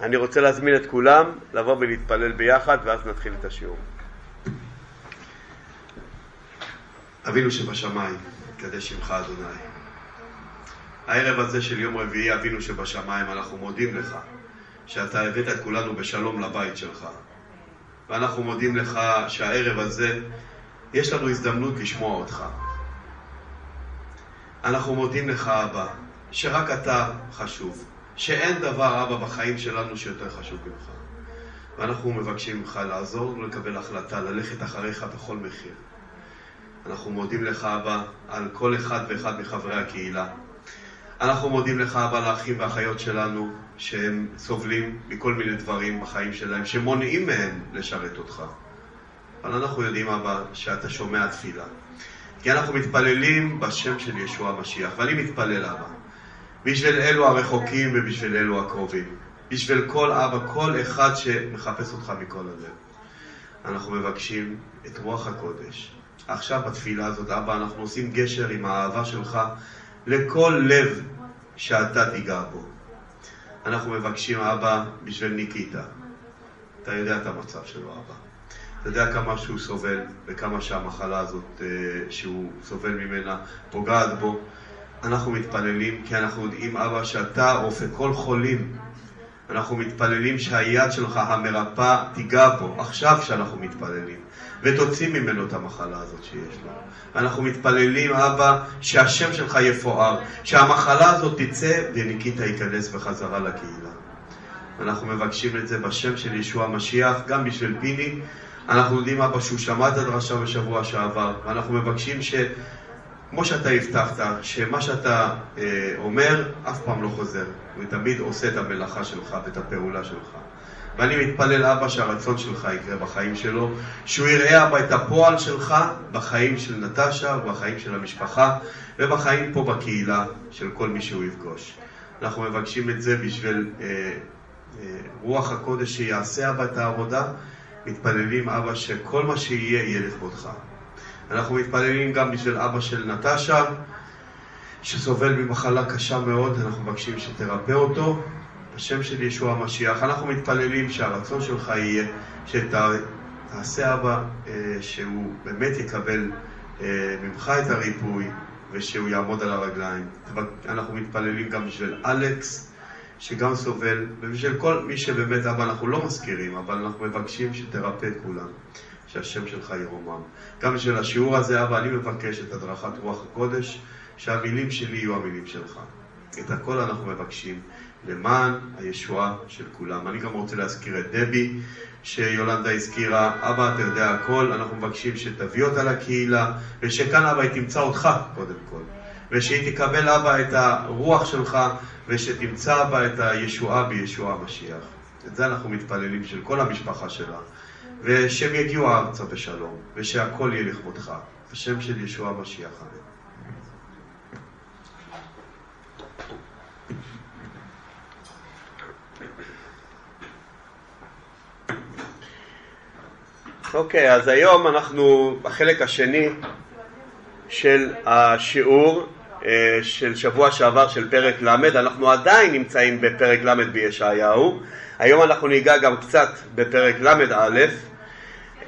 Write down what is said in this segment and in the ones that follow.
אני רוצה להזמין את כולם לבוא ולהתפלל ביחד ואז נתחיל את השיעור. אבינו שבשמיים, קדש שמך אדוני. הערב הזה של יום רביעי, אבינו שבשמיים, אנחנו מודים לך שאתה הבאת את כולנו בשלום לבית שלך. ואנחנו מודים לך שהערב הזה יש לנו הזדמנות לשמוע אותך. אנחנו מודים לך, אבא, שרק אתה חשוב, שאין דבר, אבא, בחיים שלנו שיותר חשוב ממך. ואנחנו מבקשים ממך לעזור לנו לקבל החלטה, ללכת אחריך בכל מחיר. אנחנו מודים לך, אבא, על כל אחד ואחד מחברי הקהילה. אנחנו מודים לך, אבא, לאחים ואחיות שלנו, שהם סובלים מכל מיני דברים בחיים שלהם, שמונעים מהם לשרת אותך. אבל אנחנו יודעים, אבא, שאתה שומע תפילה. כי אנחנו מתפללים בשם של ישוע המשיח, ואני מתפלל, אבא, בשביל אלו הרחוקים ובשביל אלו הקרובים. בשביל כל אבא, כל אחד שמחפש אותך מכל הלב. אנחנו מבקשים את רוח הקודש. עכשיו בתפילה הזאת, אבא, אנחנו עושים גשר עם האהבה שלך לכל לב שאתה תיגע בו. אנחנו מבקשים, אבא, בשביל ניקיטה. אתה יודע את המצב שלו, אבא. אתה יודע כמה שהוא סובל וכמה שהמחלה הזאת אה, שהוא סובל ממנה פוגעת בו. אנחנו מתפללים כי אנחנו יודעים, אבא, שאתה רופא כל חולים. אנחנו מתפללים שהיד שלך המרפאה תיגע בו, עכשיו שאנחנו מתפללים, ותוציא ממנו את המחלה הזאת שיש לו. ואנחנו מתפללים, אבא, שהשם שלך יפואר, שהמחלה הזאת תצא וניקיטה ייכנס בחזרה לקהילה. אנחנו מבקשים את זה בשם של ישוע המשיח, גם בשביל פיני. אנחנו יודעים, אבא, שהוא שמע את הדרשה בשבוע שעבר, ואנחנו מבקשים ש... כמו שאתה הבטחת, שמה שאתה אה, אומר אף פעם לא חוזר, ותמיד עושה את המלאכה שלך ואת הפעולה שלך. ואני מתפלל, אבא, שהרצון שלך יקרה בחיים שלו, שהוא יראה, אבא, את הפועל שלך בחיים של נטשה ובחיים של המשפחה ובחיים פה בקהילה של כל מי שהוא יפגוש. אנחנו מבקשים את זה בשביל אה, אה, רוח הקודש שיעשה, אבא, את העבודה. מתפללים, אבא, שכל מה שיהיה, יהיה לכבודך. אנחנו מתפללים גם בשביל אבא של נטשה, שסובל ממחלה קשה מאוד, אנחנו מבקשים שתרפא אותו. בשם של ישוע המשיח, אנחנו מתפללים שהרצון שלך יהיה שתעשה אבא, אה, שהוא באמת יקבל אה, ממך את הריפוי ושהוא יעמוד על הרגליים. אנחנו מתפללים גם בשביל אלכס, שגם סובל, ובשביל כל מי שבאמת, אבא, אנחנו לא מזכירים, אבל אנחנו מבקשים שתרפא את כולם. שהשם שלך ירומם. גם בשביל השיעור הזה, אבא, אני מבקש את הדרכת רוח הקודש, שהמילים שלי יהיו המילים שלך. את הכל אנחנו מבקשים למען הישועה של כולם. אני גם רוצה להזכיר את דבי, שיולנדה הזכירה, אבא, אתה יודע הכל, אנחנו מבקשים שתביא אותה לקהילה, ושכאן, אבא, היא תמצא אותך, קודם כל. ושהיא תקבל, אבא, את הרוח שלך, ושתמצא בה את הישועה בישוע המשיח. את זה אנחנו מתפללים של כל המשפחה שלה. ושהם יגיעו ארצה בשלום, ושהכל יהיה לכבודך. בשם של ישוע המשיח, אמן. אוקיי, okay, אז היום אנחנו בחלק השני של השיעור של שבוע שעבר של פרק ל', אנחנו עדיין נמצאים בפרק ל' בישעיהו, היום אנחנו ניגע גם קצת בפרק ל"א.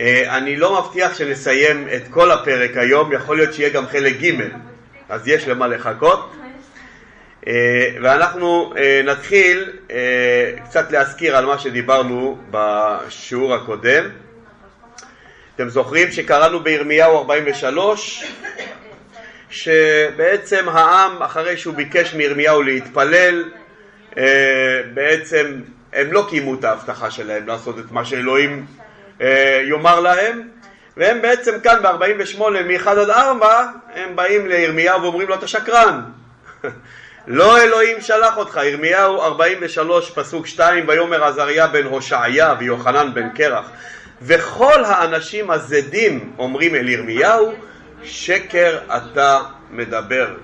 אה, אני לא מבטיח שנסיים את כל הפרק היום, יכול להיות שיהיה גם חלק ג', אז יש למה לחכות. אה, ואנחנו נתחיל קצת להזכיר על מה שדיברנו בשיעור הקודם. אתם זוכרים שקראנו בירמיהו 43 שבעצם העם, אחרי שהוא ביקש מירמיהו להתפלל, אה, בעצם הם לא קיימו את ההבטחה שלהם לעשות את מה שאלוהים אה, יאמר להם, והם בעצם כאן ב-48 מ-1 עד 4, הם באים לירמיהו ואומרים לו אתה שקרן. לא אלוהים שלח אותך, ירמיהו 43 פסוק 2, ויאמר עזריה בן הושעיה ויוחנן בן קרח. וכל האנשים הזדים אומרים אל ירמיהו שקר אתה מדבר.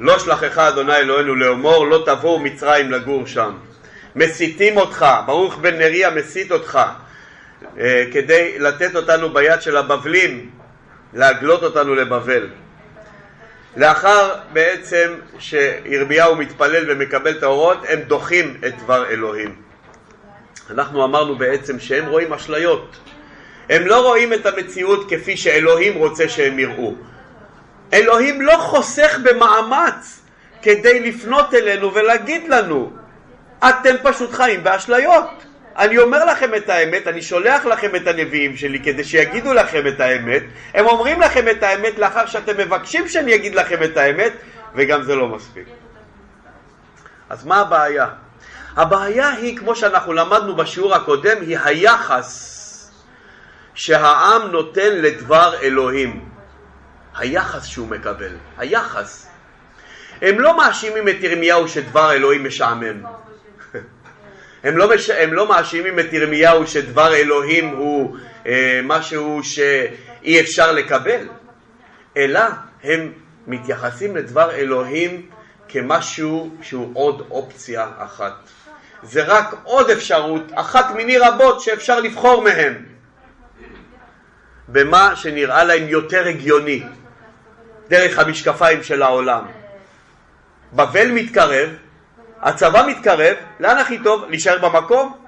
לא שלחך אדוני אלוהינו לאמור, לא תבואו מצרים לגור שם. מסיתים אותך, ברוך בן נריה מסית אותך, אה, כדי לתת אותנו ביד של הבבלים, להגלות אותנו לבבל. לאחר בעצם שירמיהו מתפלל ומקבל את האורות, הם דוחים את דבר אלוהים. אנחנו אמרנו בעצם שהם רואים אשליות. הם לא רואים את המציאות כפי שאלוהים רוצה שהם יראו. אלוהים לא חוסך במאמץ כדי לפנות אלינו ולהגיד לנו, אתם פשוט חיים באשליות. אני אומר לכם את האמת, אני שולח לכם את הנביאים שלי כדי שיגידו לכם את האמת. הם אומרים לכם את האמת לאחר שאתם מבקשים שאני אגיד לכם את האמת, וגם זה לא מספיק. אז מה הבעיה? הבעיה היא, כמו שאנחנו למדנו בשיעור הקודם, היא היחס שהעם נותן לדבר אלוהים. היחס שהוא מקבל, היחס. הם לא מאשימים את ירמיהו שדבר אלוהים משעמם. הם לא, מש... הם לא מאשימים את ירמיהו שדבר אלוהים הוא אה, משהו שאי אפשר לקבל, אלא הם מתייחסים לדבר אלוהים כמשהו שהוא עוד אופציה אחת. זה רק עוד אפשרות, אחת מיני רבות שאפשר לבחור מהם, במה שנראה להם יותר הגיוני, דרך המשקפיים של העולם. בבל מתקרב, הצבא מתקרב, לאן הכי טוב? להישאר במקום?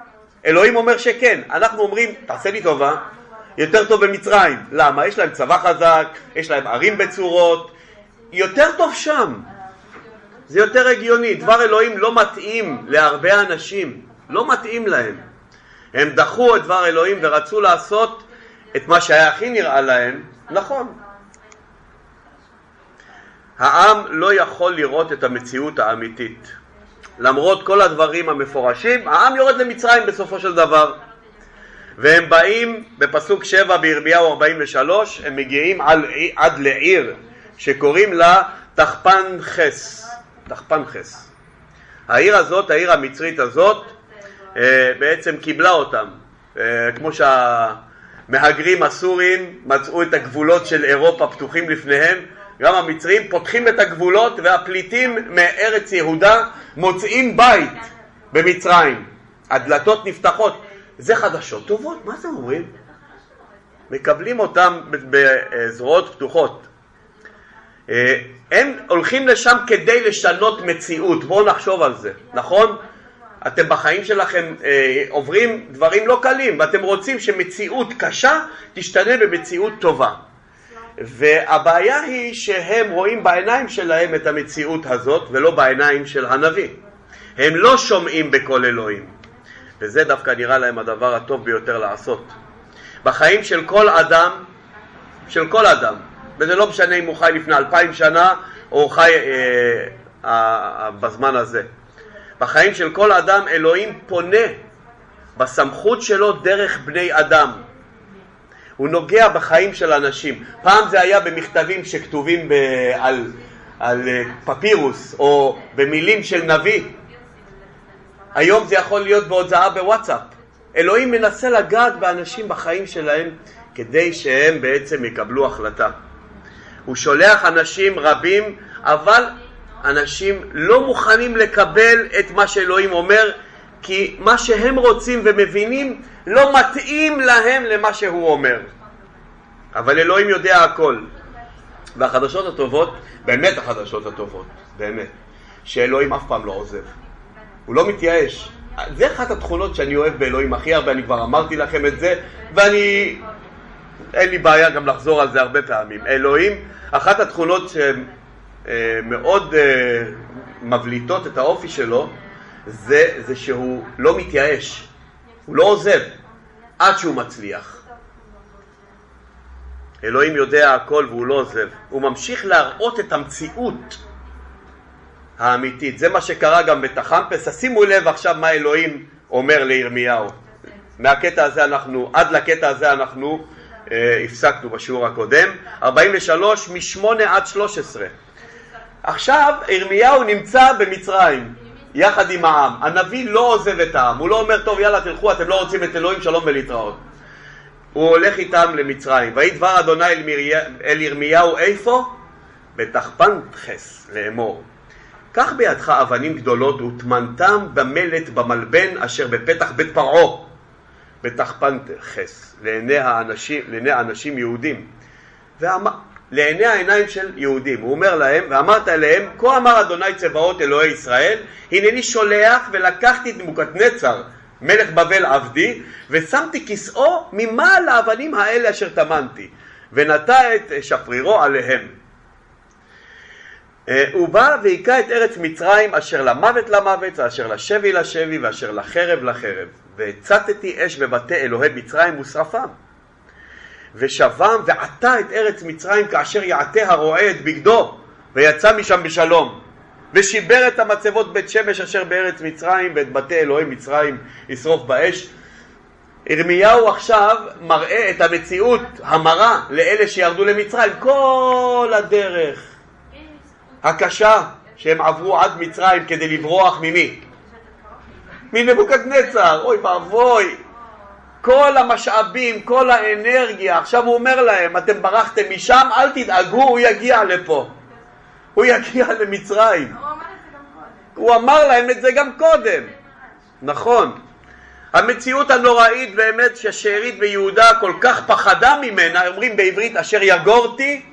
אלוהים אומר שכן. אנחנו אומרים, תעשה לי טובה, יותר טוב במצרים. למה? יש להם צבא חזק, יש להם ערים בצורות, יותר טוב שם. זה יותר הגיוני. דבר אלוהים לא מתאים להרבה אנשים, לא מתאים להם. הם דחו את דבר אלוהים ורצו לעשות את מה שהיה הכי נראה להם, נכון. העם לא יכול לראות את המציאות האמיתית. למרות כל הדברים המפורשים, העם יורד למצרים בסופו של דבר. והם באים, בפסוק 7 בירמיהו 43, הם מגיעים על, עד לעיר שקוראים לה תחפן חס. תחפן חס. העיר הזאת, העיר המצרית הזאת, אה, בעצם קיבלה אותם. אה, כמו שהמהגרים הסורים מצאו את הגבולות של אירופה פתוחים לפניהם, גם המצרים פותחים את הגבולות והפליטים מארץ יהודה מוצאים בית במצרים. הדלתות נפתחות. זה חדשות טובות, מה זה אומרים? מקבלים אותם בזרועות פתוחות. אה, הם הולכים לשם כדי לשנות מציאות, בואו נחשוב על זה, נכון? אתם בחיים שלכם אה, עוברים דברים לא קלים ואתם רוצים שמציאות קשה תשתנה במציאות טובה. והבעיה היא שהם רואים בעיניים שלהם את המציאות הזאת ולא בעיניים של הנביא. הם לא שומעים בקול אלוהים, וזה דווקא נראה להם הדבר הטוב ביותר לעשות. בחיים של כל אדם, של כל אדם, וזה לא משנה אם הוא חי לפני אלפיים שנה או חי אה, אה, בזמן הזה. בחיים של כל אדם אלוהים פונה בסמכות שלו דרך בני אדם. הוא נוגע בחיים של אנשים. פעם זה היה במכתבים שכתובים ב- על, על אה, פפירוס או במילים של נביא. היום זה יכול להיות בהוצאה בוואטסאפ. אלוהים מנסה לגעת באנשים בחיים שלהם כדי שהם בעצם יקבלו החלטה. הוא שולח אנשים רבים, אבל אנשים לא מוכנים לקבל את מה שאלוהים אומר, כי מה שהם רוצים ומבינים לא מתאים להם למה שהוא אומר. אבל אלוהים יודע הכל. והחדשות הטובות, באמת החדשות הטובות, באמת, שאלוהים אף פעם לא עוזב. הוא לא מתייאש. זה אחת התכונות שאני אוהב באלוהים הכי הרבה, אני כבר אמרתי לכם את זה, ואני... אין לי בעיה גם לחזור על זה הרבה פעמים. אלוהים, אחת התכונות אה, אה, מבליטות את האופי שלו, זה, זה שהוא לא מתייאש, הוא לא עוזב עד שהוא מצליח. אלוהים יודע הכל והוא לא עוזב. הוא ממשיך להראות את המציאות האמיתית. זה מה שקרה גם בתחמפס. שימו לב עכשיו מה אלוהים אומר לירמיהו. מהקטע הזה אנחנו, עד לקטע הזה אנחנו אה, הפסקנו בשיעור הקודם. 43 מ-8 עד 13. עכשיו ירמיהו נמצא במצרים יחד עם העם. הנביא לא עוזב את העם, הוא לא אומר טוב יאללה תלכו אתם לא רוצים את אלוהים שלום ולהתראות. הוא הולך איתם למצרים. ויהי דבר אדוני אל, מריה, אל ירמיהו איפה? בתחפנתכס לאמור. קח בידך אבנים גדולות וטמנתם במלט במלבן אשר בפתח בית פרעה בתחפנתכס לעיני האנשים, לעיני האנשים יהודים. ואמר, לעיני העיניים של יהודים. הוא אומר להם, ואמרת אליהם, כה אמר אדוני צבאות אלוהי ישראל, הנני שולח ולקחתי את נבוכדנצר מלך בבל עבדי, ושמתי כסאו ממעל האבנים האלה אשר טמנתי, ונטע את שפרירו עליהם. אה, הוא בא והיכה את ארץ מצרים אשר למוות למוות, ואשר לשבי לשבי, ואשר לחרב לחרב. והצתתי אש בבתי אלוהי מצרים ושרפם. ושבם ועטה את ארץ מצרים כאשר יעטה הרועה את בגדו, ויצא משם בשלום. ושיבר את המצבות בית שמש אשר בארץ מצרים, ואת בתי אלוהי מצרים ישרוף באש. ירמיהו עכשיו מראה את המציאות המרה לאלה שירדו למצרים כל הדרך הקשה שהם עברו עד מצרים כדי לברוח ממי? מנבוקדנצר, אוי ואבוי, כל המשאבים, כל האנרגיה, עכשיו הוא אומר להם, אתם ברחתם משם, אל תדאגו, הוא יגיע לפה, הוא יגיע למצרים. הוא אמר להם את זה גם קודם, נכון. המציאות הנוראית באמת שהשארית ביהודה כל כך פחדה ממנה, אומרים בעברית אשר יגורתי,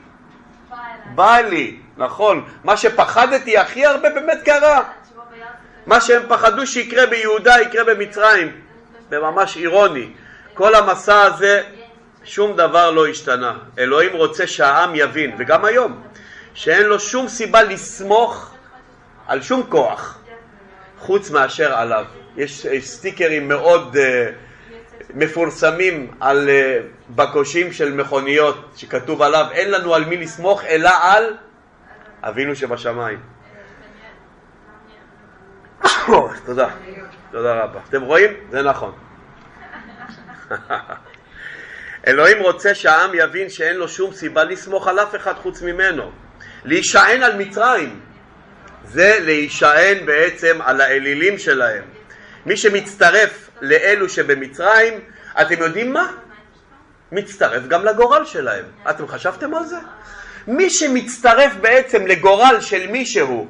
בא לי, נכון. מה שפחדתי הכי הרבה באמת קרה. מה שהם פחדו שיקרה ביהודה יקרה במצרים. זה ממש אירוני. כל המסע הזה, שום דבר לא השתנה. אלוהים רוצה שהעם יבין, וגם היום, שאין לו שום סיבה לסמוך על שום כוח חוץ מאשר עליו. יש, סטיקרים מאוד uh, מפורסמים על uh, בקושים של מכוניות שכתוב עליו אין לנו על מי לסמוך אלא על אבינו שבשמיים. תודה, תודה רבה. אתם רואים? זה נכון. אלוהים רוצה שהעם יבין שאין לו שום סיבה לסמוך על אף אחד חוץ ממנו. להישען על מצרים זה להישען בעצם על האלילים שלהם. מי שמצטרף לאלו שבמצרים, אתם יודעים מה? מצטרף גם לגורל שלהם. אתם חשבתם על זה? מי שמצטרף בעצם לגורל של מישהו,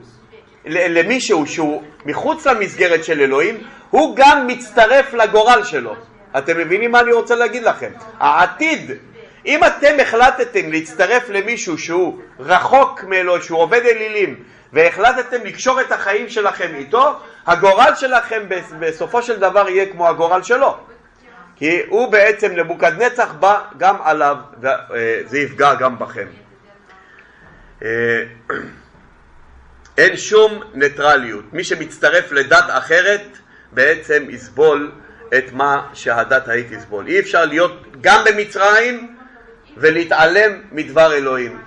למישהו שהוא מחוץ למסגרת של אלוהים, הוא גם מצטרף לגורל שלו. אתם מבינים מה אני רוצה להגיד לכם? העתיד, אם אתם החלטתם להצטרף למישהו שהוא רחוק מאלוהים, שהוא עובד אלילים, והחלטתם לקשור את החיים שלכם איתו, הגורל שלכם בסופו של דבר יהיה כמו הגורל שלו. כי הוא בעצם נבוקדנצח בא גם עליו וזה יפגע גם בכם. אה, אין שום ניטרליות. מי שמצטרף לדת אחרת בעצם יסבול את מה שהדת ההיא תסבול. אי אפשר להיות גם במצרים ולהתעלם מדבר אלוהים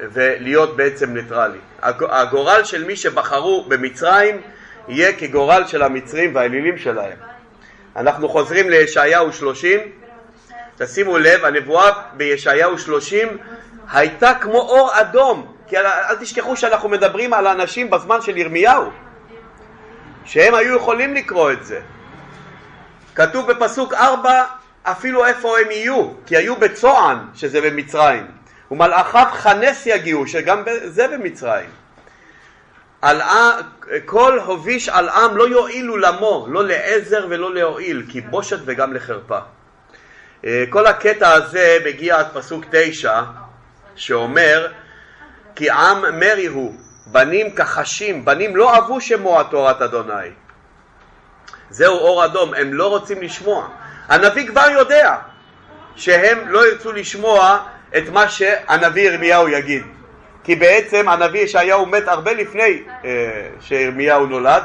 ולהיות בעצם ניטרלי. הגורל של מי שבחרו במצרים יהיה כגורל של המצרים והאלילים שלהם. אנחנו חוזרים לישעיהו 30, תשימו לב, הנבואה בישעיהו 30 הייתה כמו אור אדום, כי אל, אל תשכחו שאנחנו מדברים על אנשים בזמן של ירמיהו, שהם היו יכולים לקרוא את זה. כתוב בפסוק 4 אפילו איפה הם יהיו, כי היו בצוען, שזה במצרים, ומלאכיו חנס יגיעו, שגם זה במצרים. על כל הוביש על עם לא יועילו למו, לא לעזר ולא להועיל, כי בושת וגם לחרפה. אה, כל הקטע הזה מגיע עד פסוק תשע, שאומר כי עם מרי הוא, בנים כחשים, בנים לא אהבו שמוע תורת אדוני. זהו אור אדום, הם לא רוצים לשמוע. הנביא כבר יודע שהם לא ירצו לשמוע את מה שהנביא ירמיהו יגיד. כי בעצם הנביא ישעיהו מת הרבה לפני אה, שירמיהו נולד,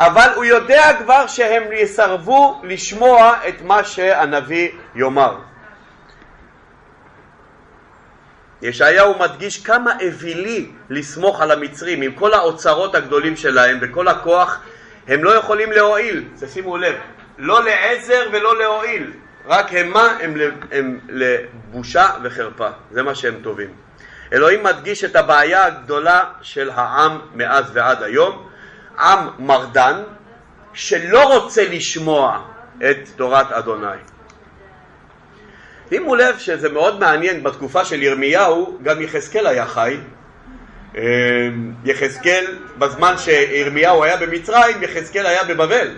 אבל הוא יודע כבר שהם יסרבו לשמוע את מה שהנביא יאמר. ישעיהו מדגיש כמה אווילי לסמוך על המצרים עם כל האוצרות הגדולים שלהם וכל הכוח הם לא יכולים להועיל, תשימו לב, לא לעזר ולא להועיל, רק המה הם, הם לבושה וחרפה, זה מה שהם טובים. אלוהים מדגיש את הבעיה הגדולה של העם מאז ועד היום, עם מרדן שלא רוצה לשמוע את תורת אדוני. שימו לב שזה מאוד מעניין, בתקופה של ירמיהו גם יחזקאל היה חי. אמ, יחזקאל, בזמן שירמיהו היה במצרים, יחזקאל היה בבבל.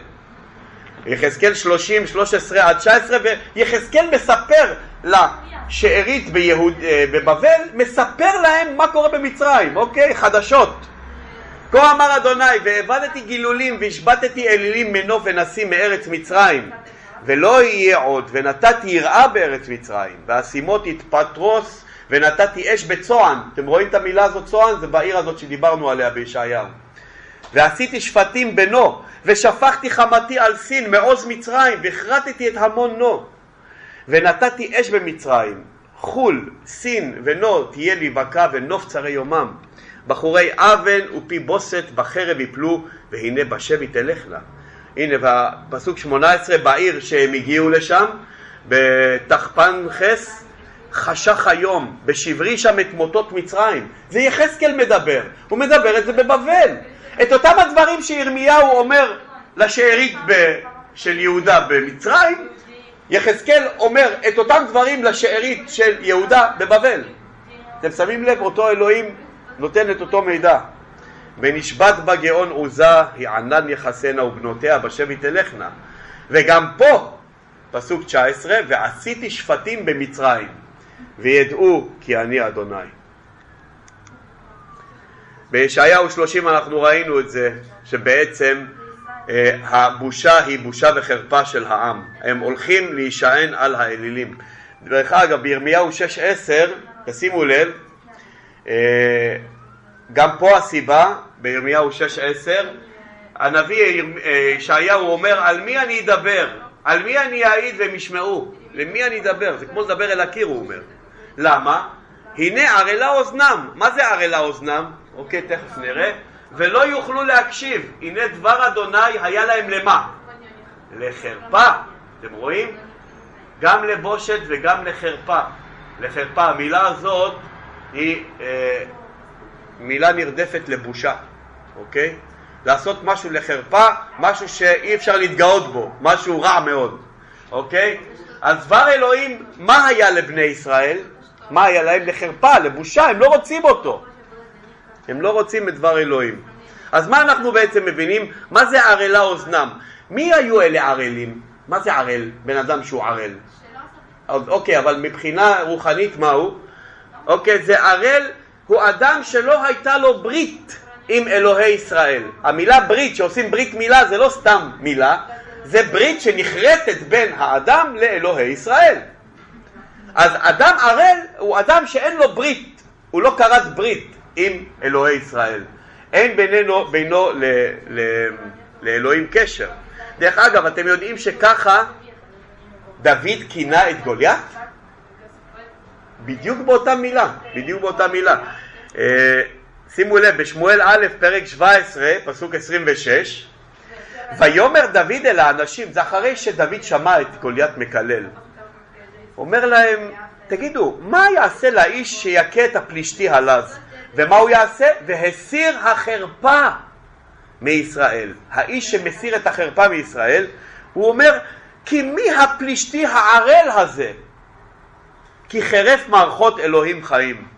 יחזקאל 30, 13 עד 19, ויחזקאל מספר לשארית ביהוד, אה, בבבל, מספר להם מה קורה במצרים, אוקיי? חדשות. כה אמר אדוני, והעבדתי גילולים והשבתתי אלילים מנוף ונסים מארץ מצרים, ולא יהיה עוד, ונתתי יראה בארץ מצרים, ואשימותי את פטרוס, ונתתי אש בצוען. אתם רואים את המילה הזאת צוען? זה בעיר הזאת שדיברנו עליה בישעיהו. ועשיתי שפטים בנו, ושפכתי חמתי על סין מעוז מצרים, והכרתתי את המון נו. ונתתי אש במצרים, חול, סין ונו תהיה לי בקע ונוף צרי יומם. בחורי אבן ופי בוסת בחרב יפלו, והנה בשבי תלכנה. הנה בפסוק 18 בעיר שהם הגיעו לשם, בתחפנחס, חשך היום, בשברי שם את מוטות מצרים. זה יחזקאל מדבר, הוא מדבר את זה בבבל. את אותם הדברים שירמיהו אומר לשארית של יהודה במצרים, יחזקאל אומר את אותם דברים לשארית של יהודה בבבל. אתם שמים לב, אותו אלוהים נותן את אותו מידע. ונשבת בה גאון עוזה, היא ענן יחסנה ובנותיה בשבי תלכנה. וגם פה, פסוק 19, ועשיתי שפטים במצרים, וידעו כי אני אדוני. בישעיהו 30 אנחנו ראינו את זה, שבעצם אה, הבושה היא בושה וחרפה של העם. הם הולכים להישען על האלילים. דרך אגב, בירמיהו 6.10, תשימו לב, אה, גם פה הסיבה, בירמיהו 6.10, הנביא אה, ישעיהו אומר, על מי אני אדבר? על מי אני אעיד והם ישמעו? למי אני אדבר? זה כמו לדבר אל הקיר, הוא אומר. למה? הנה ערלה אוזנם. מה זה ערלה אוזנם? אוקיי, תכף נראה. ולא יוכלו להקשיב. הנה דבר אדוני היה להם למה? לחרפה. אתם רואים? גם לבושת וגם לחרפה. לחרפה. המילה הזאת היא אה, מילה נרדפת לבושה, אוקיי? לעשות משהו לחרפה, משהו שאי אפשר להתגאות בו, משהו רע מאוד, אוקיי? אז דבר אלוהים, מה היה לבני ישראל? מה היה להם לחרפה, לבושה, הם לא רוצים אותו. הם לא רוצים את דבר אלוהים. אז מה אנחנו בעצם מבינים? מה זה ערלה אוזנם? מי היו אלה ערלים? מה זה ערל? בן אדם שהוא ערל. אוקיי, אבל מבחינה רוחנית מה הוא? אוקיי, זה ערל הוא אדם שלא הייתה לו ברית עם אלוהי ישראל. המילה ברית, שעושים ברית מילה, זה לא סתם מילה, זה ברית שנחרטת בין האדם לאלוהי ישראל. אז אדם ערל הוא אדם שאין לו ברית, הוא לא כרת ברית עם אלוהי ישראל. אין בינינו, בינו ל, ל, לאלוהים קשר. דרך אגב, אתם יודעים שככה דוד כינה את גוליית? בדיוק באותה מילה, בדיוק באותה מילה. אה, שימו לב, בשמואל א', פרק 17, פסוק 26, ויאמר דוד אל האנשים, זה אחרי שדוד שמע את גוליית מקלל. אומר להם, תגידו, מה יעשה לאיש שיכה את הפלישתי הלז? ומה הוא יעשה? והסיר החרפה מישראל. האיש שמסיר את החרפה מישראל, הוא אומר, כי מי הפלישתי הערל הזה? כי חרף מערכות אלוהים חיים.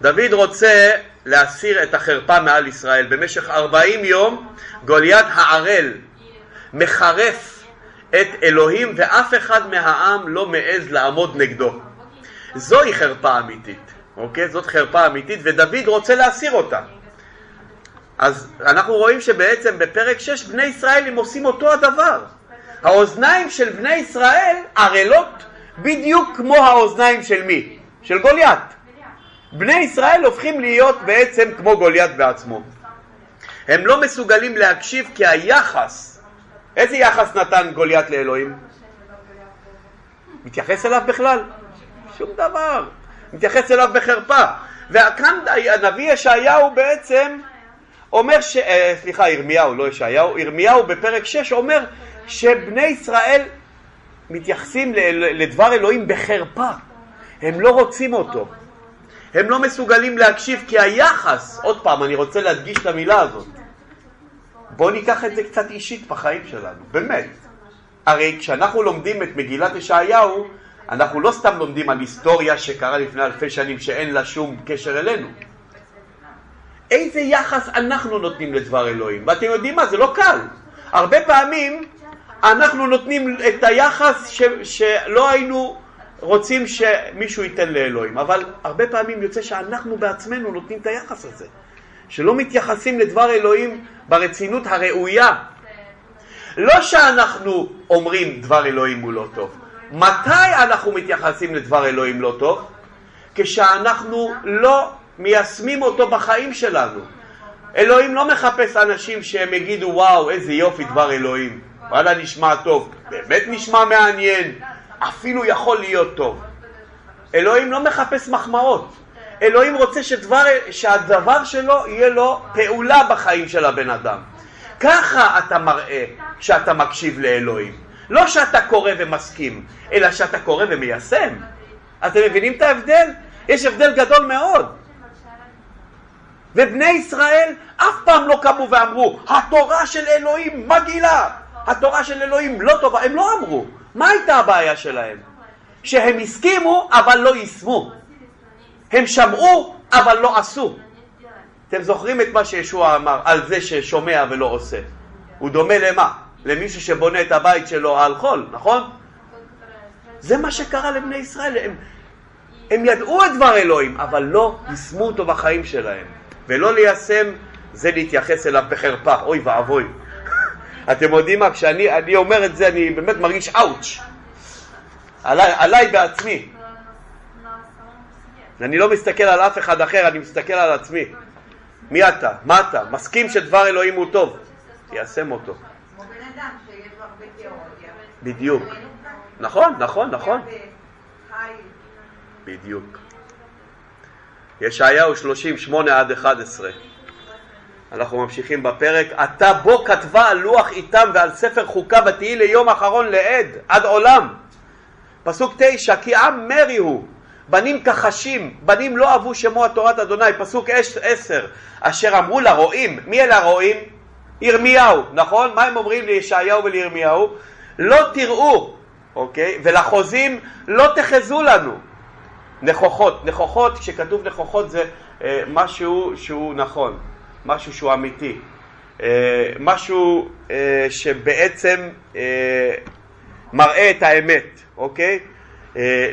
דוד רוצה להסיר את החרפה מעל ישראל. במשך ארבעים יום גוליית הערל מחרף את אלוהים ואף אחד מהעם לא מעז לעמוד נגדו. זוהי חרפה אמיתית, אוקיי? זאת חרפה אמיתית ודוד רוצה להסיר אותה. אז אנחנו רואים שבעצם בפרק 6 בני ישראל הם עושים אותו הדבר. האוזניים של בני ישראל ערלות בדיוק כמו האוזניים של מי? של גוליית. בני ישראל הופכים להיות בעצם כמו גוליית בעצמו. הם לא מסוגלים להקשיב כי היחס, איזה יחס נתן גוליית לאלוהים? מתייחס אליו בכלל? שום דבר. מתייחס אליו בחרפה. וכאן הנביא ישעיהו בעצם אומר, ש... אה, סליחה, ירמיהו, לא ישעיהו, ירמיהו בפרק 6 אומר שבני ישראל מתייחסים לדבר אלוהים בחרפה. הם לא רוצים אותו. הם לא מסוגלים להקשיב כי היחס, עוד פעם, אני רוצה להדגיש את המילה הזאת. בואו ניקח את זה קצת אישית בחיים שלנו, באמת. הרי כשאנחנו לומדים את מגילת ישעיהו, אנחנו לא סתם לומדים על היסטוריה שקרה לפני אלפי שנים שאין לה שום קשר אלינו. איזה יחס אנחנו נותנים לדבר אלוהים? ואתם יודעים מה? זה לא קל. הרבה פעמים אנחנו נותנים את היחס ש, שלא היינו רוצים שמישהו ייתן לאלוהים, אבל הרבה פעמים יוצא שאנחנו בעצמנו נותנים את היחס הזה, שלא מתייחסים לדבר אלוהים ברצינות הראויה. לא שאנחנו אומרים דבר אלוהים הוא לא טוב. מתי אנחנו מתייחסים לדבר אלוהים לא טוב? כשאנחנו לא מיישמים אותו בחיים שלנו. אלוהים לא מחפש אנשים שהם יגידו וואו איזה יופי דבר אלוהים, וואלה נשמע טוב, באמת נשמע מעניין, אפילו יכול להיות טוב. אלוהים לא מחפש מחמאות, אלוהים רוצה שדבר, שהדבר שלו יהיה לו פעולה בחיים של הבן אדם. ככה אתה מראה שאתה מקשיב לאלוהים. לא שאתה קורא ומסכים, אלא שאתה קורא ומיישם. אתם מבינים את ההבדל? יש הבדל גדול מאוד. ובני ישראל אף פעם לא קמו ואמרו, התורה של אלוהים מגעילה, התורה של אלוהים לא טובה, הם לא אמרו. מה הייתה הבעיה שלהם? שהם הסכימו אבל לא יישמו. הם שמעו אבל לא עשו. אתם זוכרים את מה שישוע אמר על זה ששומע ולא עושה. הוא דומה למה? למישהו שבונה את הבית שלו על חול, נכון? זה מה שקרה לבני ישראל. הם, הם ידעו את דבר אלוהים, אבל לא יישמו אותו בחיים שלהם. ולא ליישם זה להתייחס אליו בחרפה, אוי ואבוי. אתם יודעים מה, כשאני אומר את זה אני באמת מרגיש אאוץ' עליי, עליי בעצמי. אני לא מסתכל על אף אחד אחר, אני מסתכל על עצמי. מי אתה? מה אתה? מסכים שדבר אלוהים הוא טוב, תיישם אותו. בדיוק. נכון, נכון, נכון. בדיוק. ישעיהו 30, 8 עד 11. אנחנו ממשיכים בפרק. אתה בו כתבה על לוח איתם ועל ספר חוקה ותהי ליום אחרון לעד, עד עולם. פסוק 9, כי עם מרי הוא, בנים כחשים, בנים לא אהבו שמוע תורת אדוני. פסוק 10, אשר אמרו לרועים, מי אלה הרועים? ירמיהו, נכון? מה הם אומרים לישעיהו ולירמיהו? לא תראו, אוקיי? ולחוזים לא תחזו לנו. נכוחות, נכוחות, כשכתוב נכוחות זה אה, משהו שהוא נכון, משהו שהוא אמיתי, אה, משהו אה, שבעצם אה, מראה את האמת, אוקיי?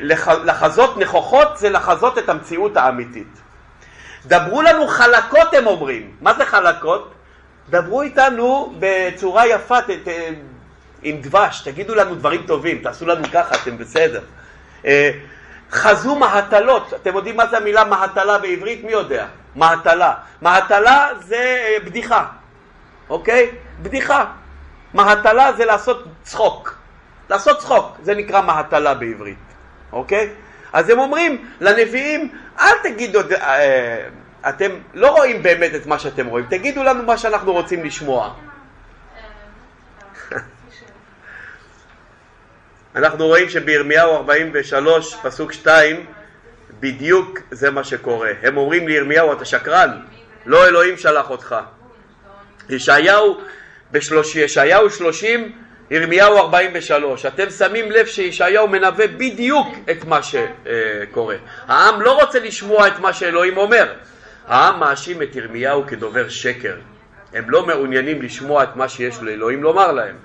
לח, לחזות נכוחות זה לחזות את המציאות האמיתית. דברו לנו חלקות הם אומרים, מה זה חלקות? דברו איתנו בצורה יפה, ת, ת, עם דבש, תגידו לנו דברים טובים, תעשו לנו ככה, אתם בסדר. חזו מהטלות, אתם יודעים מה זה המילה מהטלה בעברית? מי יודע? מהטלה. מהטלה זה אה, בדיחה, אוקיי? בדיחה. מהטלה זה לעשות צחוק. לעשות צחוק, זה נקרא מהטלה בעברית, אוקיי? אז הם אומרים לנביאים, אל תגידו, אה, אתם לא רואים באמת את מה שאתם רואים, תגידו לנו מה שאנחנו רוצים לשמוע. אנחנו רואים שבירמיהו 43, פסוק 2, בדיוק זה מה שקורה. הם אומרים לירמיהו, אתה שקרן, לא אלוהים שלח אותך. ישעיהו, בשלוש, ישעיהו 30, ירמיהו 43. אתם שמים לב שישעיהו מנבא בדיוק את מה שקורה. העם לא רוצה לשמוע את מה שאלוהים אומר. העם מאשים את ירמיהו כדובר שקר. הם לא מעוניינים לשמוע את מה שיש לאלוהים לומר להם.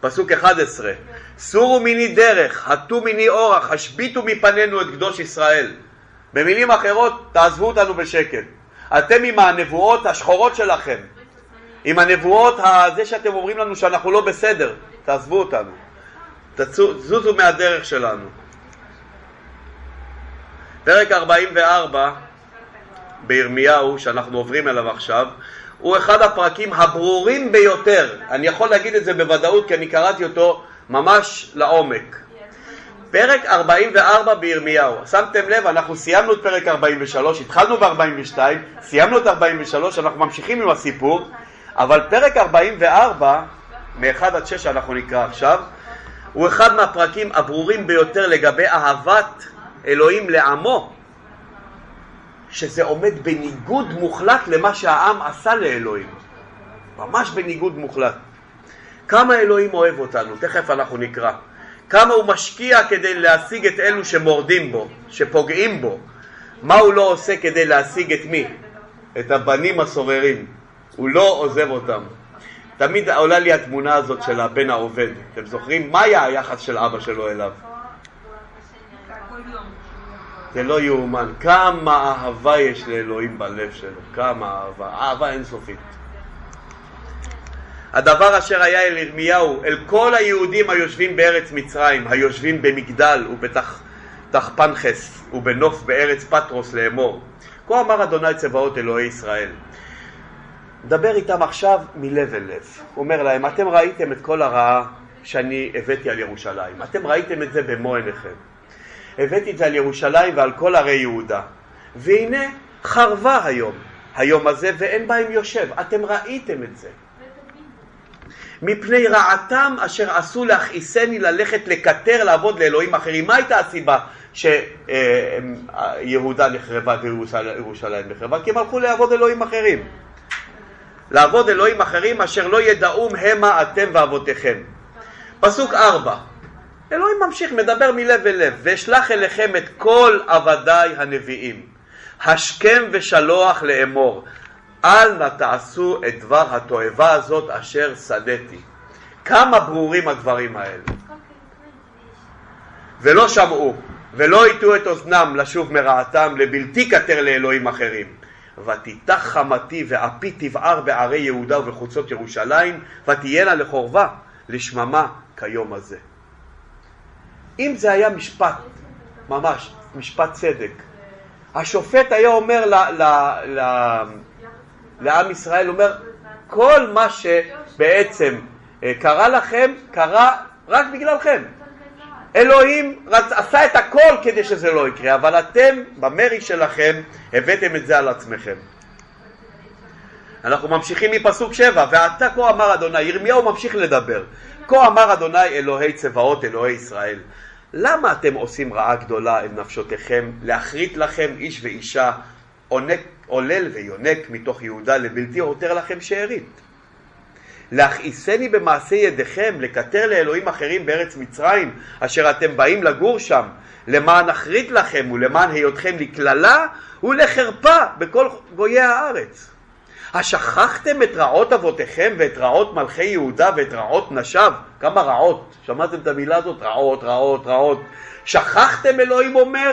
פסוק 11, סורו מיני דרך, הטו מיני אורח, השביתו מפנינו את קדוש ישראל. במילים אחרות, תעזבו אותנו בשקט. אתם עם הנבואות השחורות שלכם, עם הנבואות הזה שאתם אומרים לנו שאנחנו לא בסדר, תעזבו אותנו. תזוזו מהדרך שלנו. פרק 44 בירמיהו, שאנחנו עוברים אליו עכשיו, הוא אחד הפרקים הברורים ביותר. אני יכול להגיד את זה בוודאות כי אני קראתי אותו ממש לעומק. פרק 44 בירמיהו. שמתם לב, אנחנו סיימנו את פרק 43, התחלנו ב-42, סיימנו את 43, אנחנו ממשיכים עם הסיפור, אבל פרק 44, מ-1 עד 6 שאנחנו נקרא עכשיו, הוא אחד מהפרקים הברורים ביותר לגבי אהבת אלוהים לעמו. שזה עומד בניגוד מוחלט למה שהעם עשה לאלוהים. ממש בניגוד מוחלט. כמה אלוהים אוהב אותנו, תכף אנחנו נקרא. כמה הוא משקיע כדי להשיג את אלו שמורדים בו, שפוגעים בו. מה הוא לא עושה כדי להשיג את מי? את הבנים הסוררים. הוא לא עוזב אותם. תמיד עולה לי התמונה הזאת של הבן העובד. אתם זוכרים? מה היה היחס של אבא שלו אליו? זה לא יאומן. כמה אהבה יש לאלוהים בלב שלו. כמה אהבה. אהבה אינסופית. הדבר אשר היה אל ירמיהו, אל כל היהודים היושבים בארץ מצרים, היושבים במגדל ובתחפנחס ובנוף בארץ פטרוס לאמור. כה אמר אדוני צבאות אלוהי ישראל. דבר איתם עכשיו מלב אל לב. אומר להם, אתם ראיתם את כל הרעה שאני הבאתי על ירושלים. אתם ראיתם את זה במו עיניכם. הבאתי את זה על ירושלים ועל כל ערי יהודה. והנה חרבה היום, היום הזה, ואין בהם יושב. אתם ראיתם את זה. מפני רעתם אשר עשו להכעיסני ללכת לקטר לעבוד לאלוהים אחרים. מה הייתה הסיבה שיהודה נחרבה וירושלים נחרבה? כי הם הלכו לעבוד אלוהים אחרים. לעבוד אלוהים אחרים אשר לא ידעום המה אתם ואבותיכם. פסוק ארבע אלוהים ממשיך, מדבר מלב אל לב, ואשלח אליכם את כל עבדיי הנביאים, השכם ושלוח לאמור, אל נא תעשו את דבר התועבה הזאת אשר שדתי. כמה ברורים הדברים האלה. ולא שמעו, ולא הטו את אוזנם לשוב מרעתם לבלתי כתר לאלוהים אחרים. ותיתח חמתי ואפי תבער בערי יהודה ובחוצות ירושלים, ותהיינה לחורבה, לשממה כיום הזה. אם זה היה משפט, ממש, משפט צדק, השופט היה אומר ל, ל, ל, לעם ישראל, אומר, כל מה שבעצם אה, קרה לכם, קרה רק בגללכם. אלוהים רצ... עשה את הכל כדי שזה לא יקרה, אבל אתם, במרי שלכם, הבאתם את זה על עצמכם. אנחנו ממשיכים מפסוק שבע, ועתה כה אמר אדוני, ירמיהו ממשיך לדבר, כה אמר אדוני אלוהי צבאות, אלוהי ישראל, למה אתם עושים רעה גדולה אל נפשותיכם, להכרית לכם איש ואישה, עונק, עולל ויונק מתוך יהודה לבלתי עותר לכם שארית? להכעיסני במעשה ידיכם, לקטר לאלוהים אחרים בארץ מצרים, אשר אתם באים לגור שם, למען אחרית לכם ולמען היותכם לקללה ולחרפה בכל גויי הארץ. השכחתם את רעות אבותיכם ואת רעות מלכי יהודה ואת רעות נשיו? כמה רעות? שמעתם את המילה הזאת? רעות, רעות, רעות. שכחתם, אלוהים אומר,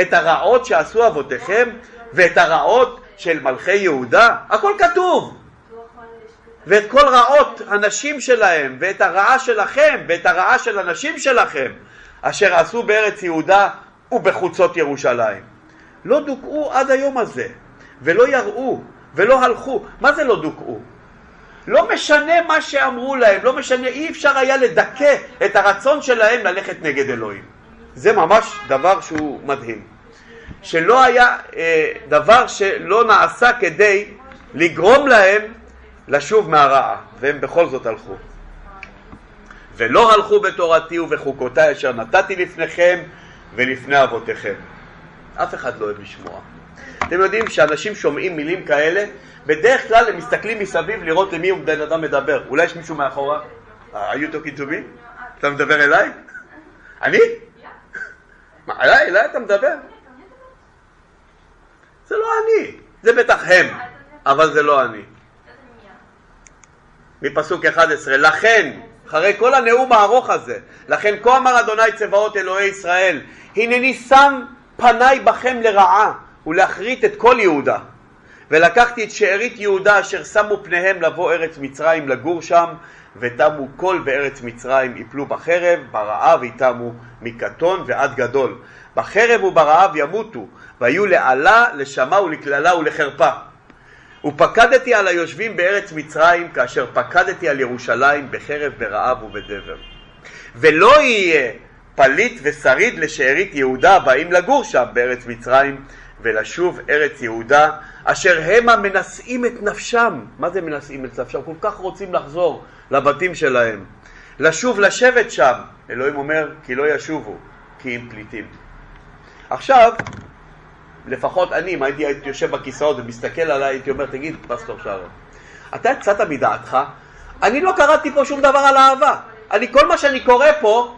את הרעות שעשו אבותיכם ואת הרעות של מלכי יהודה? הכל כתוב. ואת כל רעות הנשים שלהם, ואת הרעה שלכם, ואת הרעה של הנשים שלכם, אשר עשו בארץ יהודה ובחוצות ירושלים. לא דוכאו עד היום הזה, ולא יראו, ולא הלכו. מה זה לא דוכאו? לא משנה מה שאמרו להם, לא משנה, אי אפשר היה לדכא את הרצון שלהם ללכת נגד אלוהים. זה ממש דבר שהוא מדהים. שלא היה אה, דבר שלא נעשה כדי לגרום להם לשוב מהרעה, והם בכל זאת הלכו. ולא הלכו בתורתי ובחוקותיי אשר נתתי לפניכם ולפני אבותיכם. אף אחד לא אוהב לשמוע. אתם יודעים שאנשים שומעים מילים כאלה, בדרך כלל הם מסתכלים מסביב לראות למי הוא בן אדם מדבר. אולי יש מישהו מאחורה? are you talking to me? אתה מדבר אליי? אני? מה, אליי? אליי אתה מדבר? זה לא אני, זה בטח הם, אבל זה לא אני. מפסוק 11, לכן, אחרי כל הנאום הארוך הזה, לכן כה אמר אדוני צבאות אלוהי ישראל, הנני שם פניי בכם לרעה ולהכרית את כל יהודה. ולקחתי את שארית יהודה אשר שמו פניהם לבוא ארץ מצרים לגור שם, ותמו כל בארץ מצרים יפלו בחרב, ברעב יתמו מקטון ועד גדול. בחרב וברעב ימותו, והיו לעלה, לשמה ולקללה ולחרפה. ופקדתי על היושבים בארץ מצרים כאשר פקדתי על ירושלים בחרב, ברעב ובדבר. ולא יהיה פליט ושריד לשארית יהודה הבאים לגור שם בארץ מצרים ולשוב ארץ יהודה אשר המה מנשאים את נפשם. מה זה מנשאים את נפשם? כל כך רוצים לחזור לבתים שלהם. לשוב לשבת שם. אלוהים אומר כי לא ישובו כי הם פליטים. עכשיו לפחות אני, אם הייתי, יושב בכיסאות ומסתכל עליי, הייתי אומר, תגיד, פסטור שרון, אתה יצאת מדעתך? אני לא קראתי פה שום דבר על אהבה. אני, כל מה שאני קורא פה,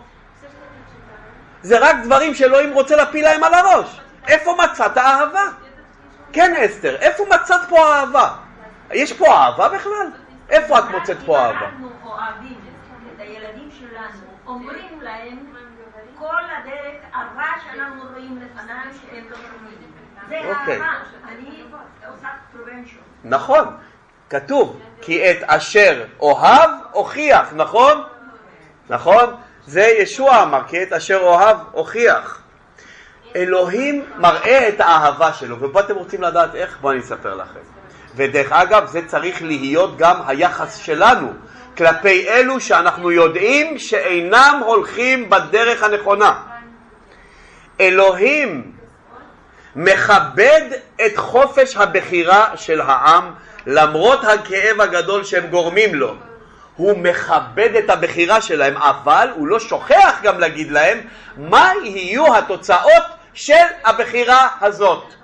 זה רק דברים שאלוהים רוצה להפיל להם על הראש. איפה מצאת אהבה? כן, אסתר, איפה מצאת פה אהבה? יש פה אהבה בכלל? איפה את מוצאת פה אהבה? אנחנו אוהבים את הילדים שלנו, אומרים להם כל הדרך הרע שאנחנו רואים לפניהם שהם לא שומעים. זה אוקיי. אהבה. אני עושה פרובנצ'ון. נכון, כתוב, כי את אשר אוהב הוכיח, נכון? נכון? זה ישוע אמר, כי את אשר אוהב הוכיח. אלוהים מראה את האהבה שלו, ופה אתם רוצים לדעת איך? בואו אני אספר לכם. ודרך אגב, זה צריך להיות גם היחס שלנו כלפי אלו שאנחנו יודעים שאינם הולכים בדרך הנכונה. אלוהים מכבד את חופש הבחירה של העם למרות הכאב הגדול שהם גורמים לו. הוא מכבד את הבחירה שלהם, אבל הוא לא שוכח גם להגיד להם מה יהיו התוצאות של הבחירה הזאת.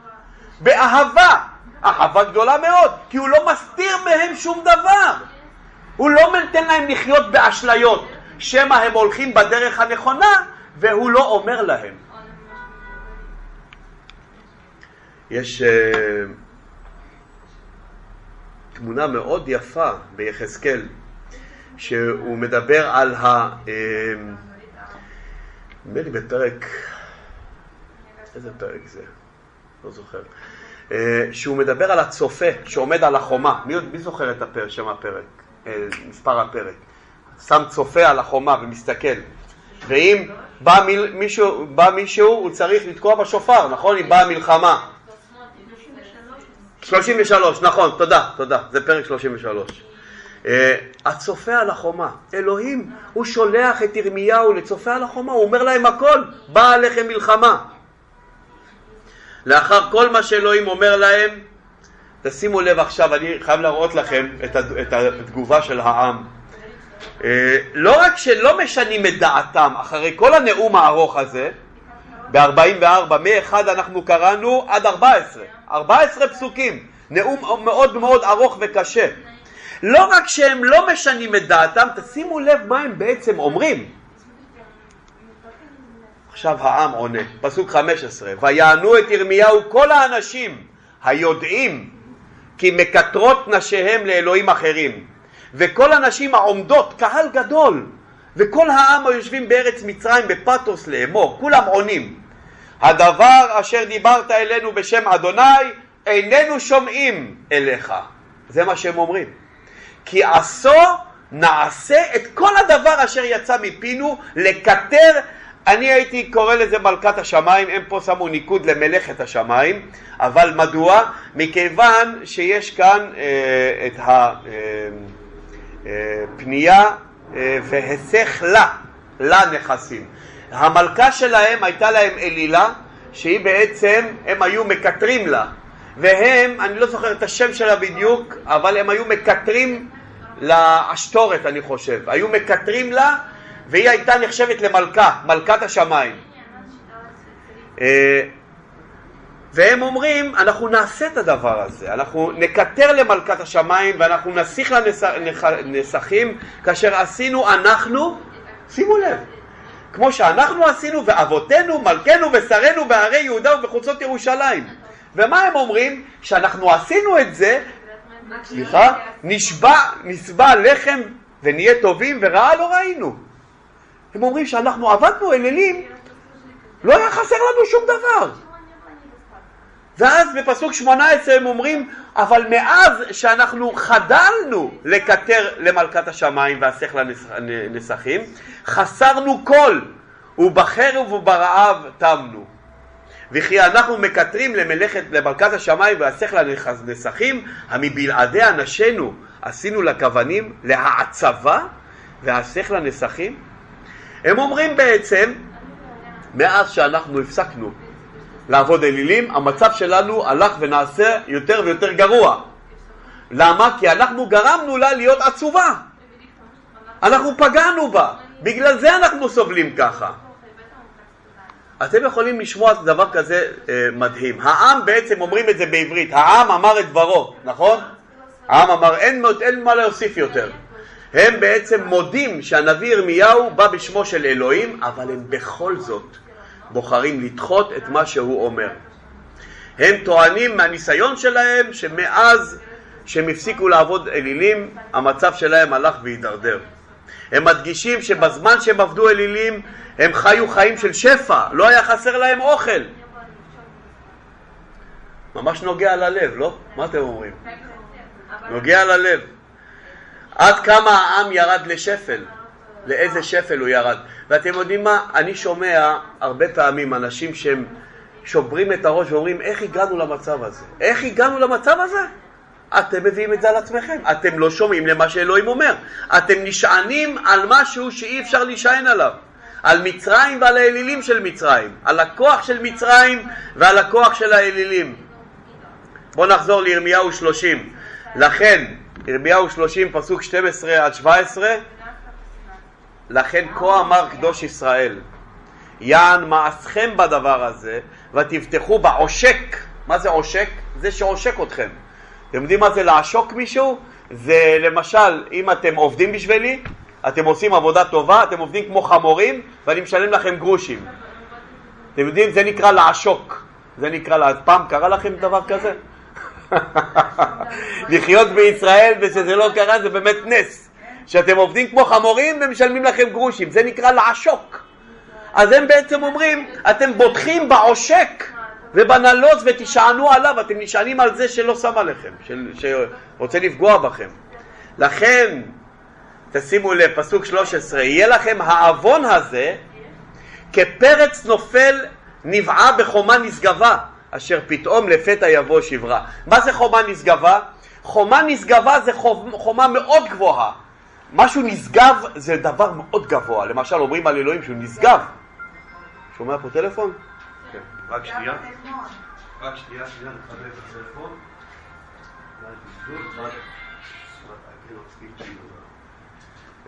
באהבה, אהבה גדולה מאוד, כי הוא לא מסתיר מהם שום דבר. הוא לא נותן להם לחיות באשליות, שמא הם הולכים בדרך הנכונה, והוא לא אומר להם. יש uh, תמונה מאוד יפה ביחזקאל, שהוא מדבר על ה... uh, נדמה לי בפרק... איזה פרק זה? לא זוכר. Uh, שהוא מדבר על הצופה שעומד על החומה. מי, מי זוכר את הפרק, שם הפרק? Uh, מספר הפרק. שם צופה על החומה ומסתכל. ואם בא מישהו, בא מישהו, הוא צריך לתקוע בשופר, נכון? אם באה מלחמה. 33, נכון, תודה, תודה, זה פרק 33. Uh, הצופה על החומה, אלוהים, הוא שולח את ירמיהו לצופה על החומה, הוא אומר להם הכל, באה עליכם מלחמה. לאחר כל מה שאלוהים אומר להם, תשימו לב עכשיו, אני חייב להראות לכם את, התגובה של העם. Uh, לא רק שלא משנים את דעתם אחרי כל הנאום הארוך הזה, ב-44, מ-1 אנחנו קראנו עד 14, 14 פסוקים, נאום מאוד מאוד ארוך וקשה. לא רק שהם לא משנים את דעתם, תשימו לב מה הם בעצם אומרים. עכשיו העם עונה, פסוק 15, ויענו את ירמיהו כל האנשים היודעים כי מקטרות נשיהם לאלוהים אחרים, וכל הנשים העומדות, קהל גדול, וכל העם היושבים בארץ מצרים בפתוס לאמור, כולם עונים. הדבר אשר דיברת אלינו בשם אדוני, איננו שומעים אליך. זה מה שהם אומרים. כי עשו נעשה את כל הדבר אשר יצא מפינו לקטר, אני הייתי קורא לזה מלכת השמיים, הם פה שמו ניקוד למלאכת השמיים, אבל מדוע? מכיוון שיש כאן אה, את הפנייה אה, אה, והסך לה, לנכסים. המלכה שלהם הייתה להם אלילה, שהיא בעצם, הם היו מקטרים לה. והם, אני לא זוכר את השם שלה בדיוק, אבל הם היו מקטרים לאשתורת, אני חושב. היו מקטרים לה, והיא הייתה נחשבת למלכה, מלכת השמיים. אה, והם אומרים, אנחנו נעשה את הדבר הזה, אנחנו נקטר למלכת השמיים ואנחנו נסיך לנסחים כאשר עשינו אנחנו, שימו לב, כמו שאנחנו עשינו ואבותינו, מלכנו ושרינו בערי יהודה ובחוצות ירושלים. ומה הם אומרים? שאנחנו עשינו את זה, סליחה, נשבע, לחם ונהיה טובים ורעה לא ראינו. הם אומרים שאנחנו עבדנו אלילים, לא היה חסר לנו שום דבר. ואז בפסוק 18 הם אומרים, אבל מאז שאנחנו חדלנו לקטר למלכת השמיים והסך לנסחים, חסרנו כל, ובחרב וברעב תמנו. וכי אנחנו מקטרים למלאכת, למלכת השמיים והסך לנסחים, המבלעדי אנשינו עשינו לכוונים להעצבה והסך לנסחים? הם אומרים בעצם, מאז שאנחנו הפסקנו לעבוד אלילים, המצב שלנו הלך ונעשה יותר ויותר גרוע. למה? כי אנחנו גרמנו לה להיות עצובה. אנחנו פגענו בה. בגלל זה אנחנו סובלים ככה. אתם יכולים לשמוע דבר כזה אה, מדהים. העם בעצם אומרים את זה בעברית, העם אמר את דברו, נכון? העם אמר אין, אין מה להוסיף יותר. הם בעצם מודים שהנביא ירמיהו בא בשמו של אלוהים, אבל הם בכל זאת בוחרים לדחות את מה שהוא אומר. הם טוענים מהניסיון שלהם שמאז שהם הפסיקו לעבוד אלילים, המצב שלהם הלך והידרדר. הם מדגישים שבזמן שהם עבדו אלילים, הם חיו חיים של שפע, לא היה חסר להם אוכל. ממש נוגע ללב, לא? מה אתם אומרים? נוגע ללב. עד כמה העם ירד לשפל, לאיזה שפל הוא ירד. ואתם יודעים מה? אני שומע הרבה פעמים אנשים שהם שוברים את הראש ואומרים, איך הגענו למצב הזה? איך הגענו למצב הזה? אתם מביאים את זה על עצמכם. אתם לא שומעים למה שאלוהים אומר. אתם נשענים על משהו שאי אפשר להישען עליו. על מצרים ועל האלילים של מצרים. על הכוח של מצרים ועל הכוח של האלילים. בואו נחזור לירמיהו 30. לכן, ירמיהו 30, פסוק 12 עד 17, לכן כה אמר קדוש ישראל, יען מעשכם בדבר הזה, ותבטחו בעושק. מה זה עושק? זה שעושק אתכם. אתם יודעים מה זה לעשוק מישהו? זה למשל, אם אתם עובדים בשבילי, אתם עושים עבודה טובה, אתם עובדים כמו חמורים, ואני משלם לכם גרושים. אתם יודעים, זה נקרא לעשוק. זה נקרא, פעם קרה לכם דבר כזה? לחיות בישראל ושזה לא קרה זה באמת נס. שאתם עובדים כמו חמורים ומשלמים לכם גרושים, זה נקרא לעשוק. אז הם בעצם אומרים, אתם בוטחים בעושק ובנלות ותשענו עליו, אתם נשענים על זה שלא שם עליכם, של, שרוצה לפגוע בכם. לכן, תשימו לב, פסוק 13, יהיה לכם העוון הזה כפרץ נופל נבעה בחומה נשגבה. אשר פתאום לפתע יבוא שברה. מה זה חומה נשגבה? חומה נשגבה זה חומה מאוד גבוהה. משהו נשגב זה דבר מאוד גבוה. למשל אומרים על אלוהים שהוא נשגב. שומע פה טלפון? כן. רק שנייה. רק שנייה, שנייה, נכבד את הטלפון.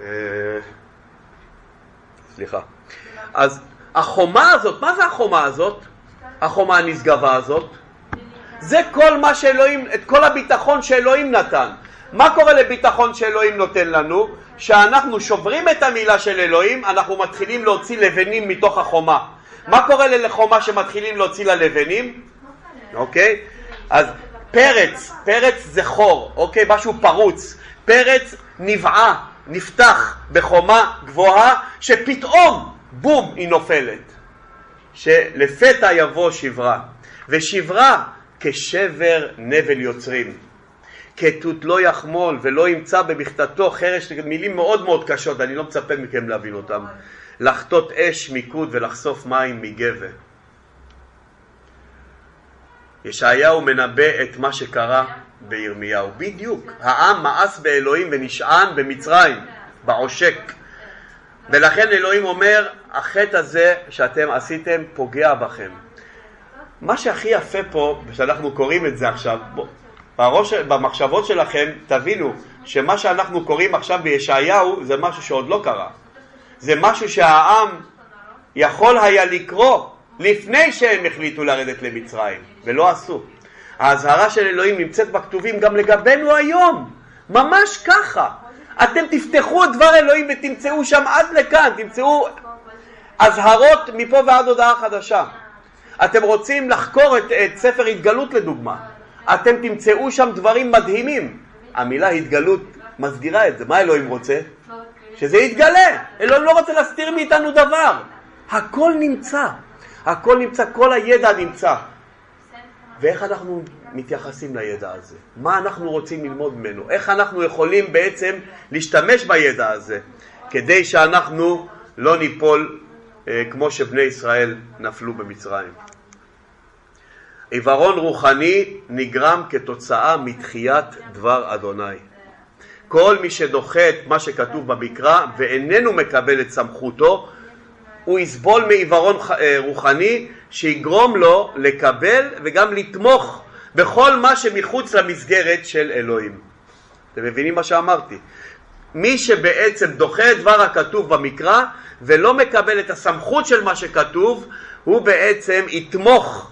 אה, סליחה. אז החומה הזאת, מה זה החומה הזאת? החומה הנשגבה הזאת? זה כל מה שאלוהים, את כל הביטחון שאלוהים נתן. מה קורה לביטחון שאלוהים נותן לנו? שאנחנו שוברים את המילה של אלוהים, אנחנו מתחילים להוציא לבנים מתוך החומה. מה קורה לחומה שמתחילים להוציא לה לבנים? אוקיי? אז פרץ, פרץ זה חור, אוקיי? משהו פרוץ. פרץ נבעה, נפתח בחומה גבוהה, שפתאום, בום, היא נופלת. שלפתע יבוא שברה, ושברה כשבר נבל יוצרים. כתות לא יחמול ולא ימצא במכתתו חרש, מילים מאוד מאוד קשות, אני לא מצפה מכם להבין אותם. לחטות אש מיקוד ולחשוף מים מגבה. ישעיהו מנבא את מה שקרה בירמיהו, בדיוק. העם מאס באלוהים ונשען במצרים, בעושק. ולכן אלוהים אומר, החטא הזה שאתם עשיתם פוגע בכם. מה שהכי יפה פה, כשאנחנו קוראים את זה עכשיו, בראש, במחשבות שלכם תבינו שמה שאנחנו קוראים עכשיו בישעיהו זה משהו שעוד לא קרה. זה משהו שהעם יכול היה לקרוא לפני שהם החליטו לרדת למצרים, ולא עשו. האזהרה של אלוהים נמצאת בכתובים גם לגבינו היום, ממש ככה. אתם תפתחו את דבר אלוהים ותמצאו שם עד לכאן, תמצאו אזהרות מפה ועד הודעה חדשה. אתם רוצים לחקור את, את ספר התגלות לדוגמה, אתם תמצאו שם דברים מדהימים. המילה התגלות מסגירה את זה, מה אלוהים רוצה? שזה יתגלה. אלוהים לא רוצה להסתיר מאיתנו דבר. הכל נמצא, הכל נמצא, כל הידע נמצא. ואיך אנחנו מתייחסים לידע הזה? מה אנחנו רוצים ללמוד ממנו? איך אנחנו יכולים בעצם להשתמש בידע הזה כדי שאנחנו לא ניפול אה, כמו שבני ישראל נפלו במצרים? עיוורון רוחני נגרם כתוצאה מתחיית דבר אדוני. כל מי שדוחה את מה שכתוב במקרא ואיננו מקבל את סמכותו, הוא יסבול מעיוורון אה, רוחני שיגרום לו לקבל וגם לתמוך בכל מה שמחוץ למסגרת של אלוהים. אתם מבינים מה שאמרתי? מי שבעצם דוחה את דבר הכתוב במקרא ולא מקבל את הסמכות של מה שכתוב, הוא בעצם יתמוך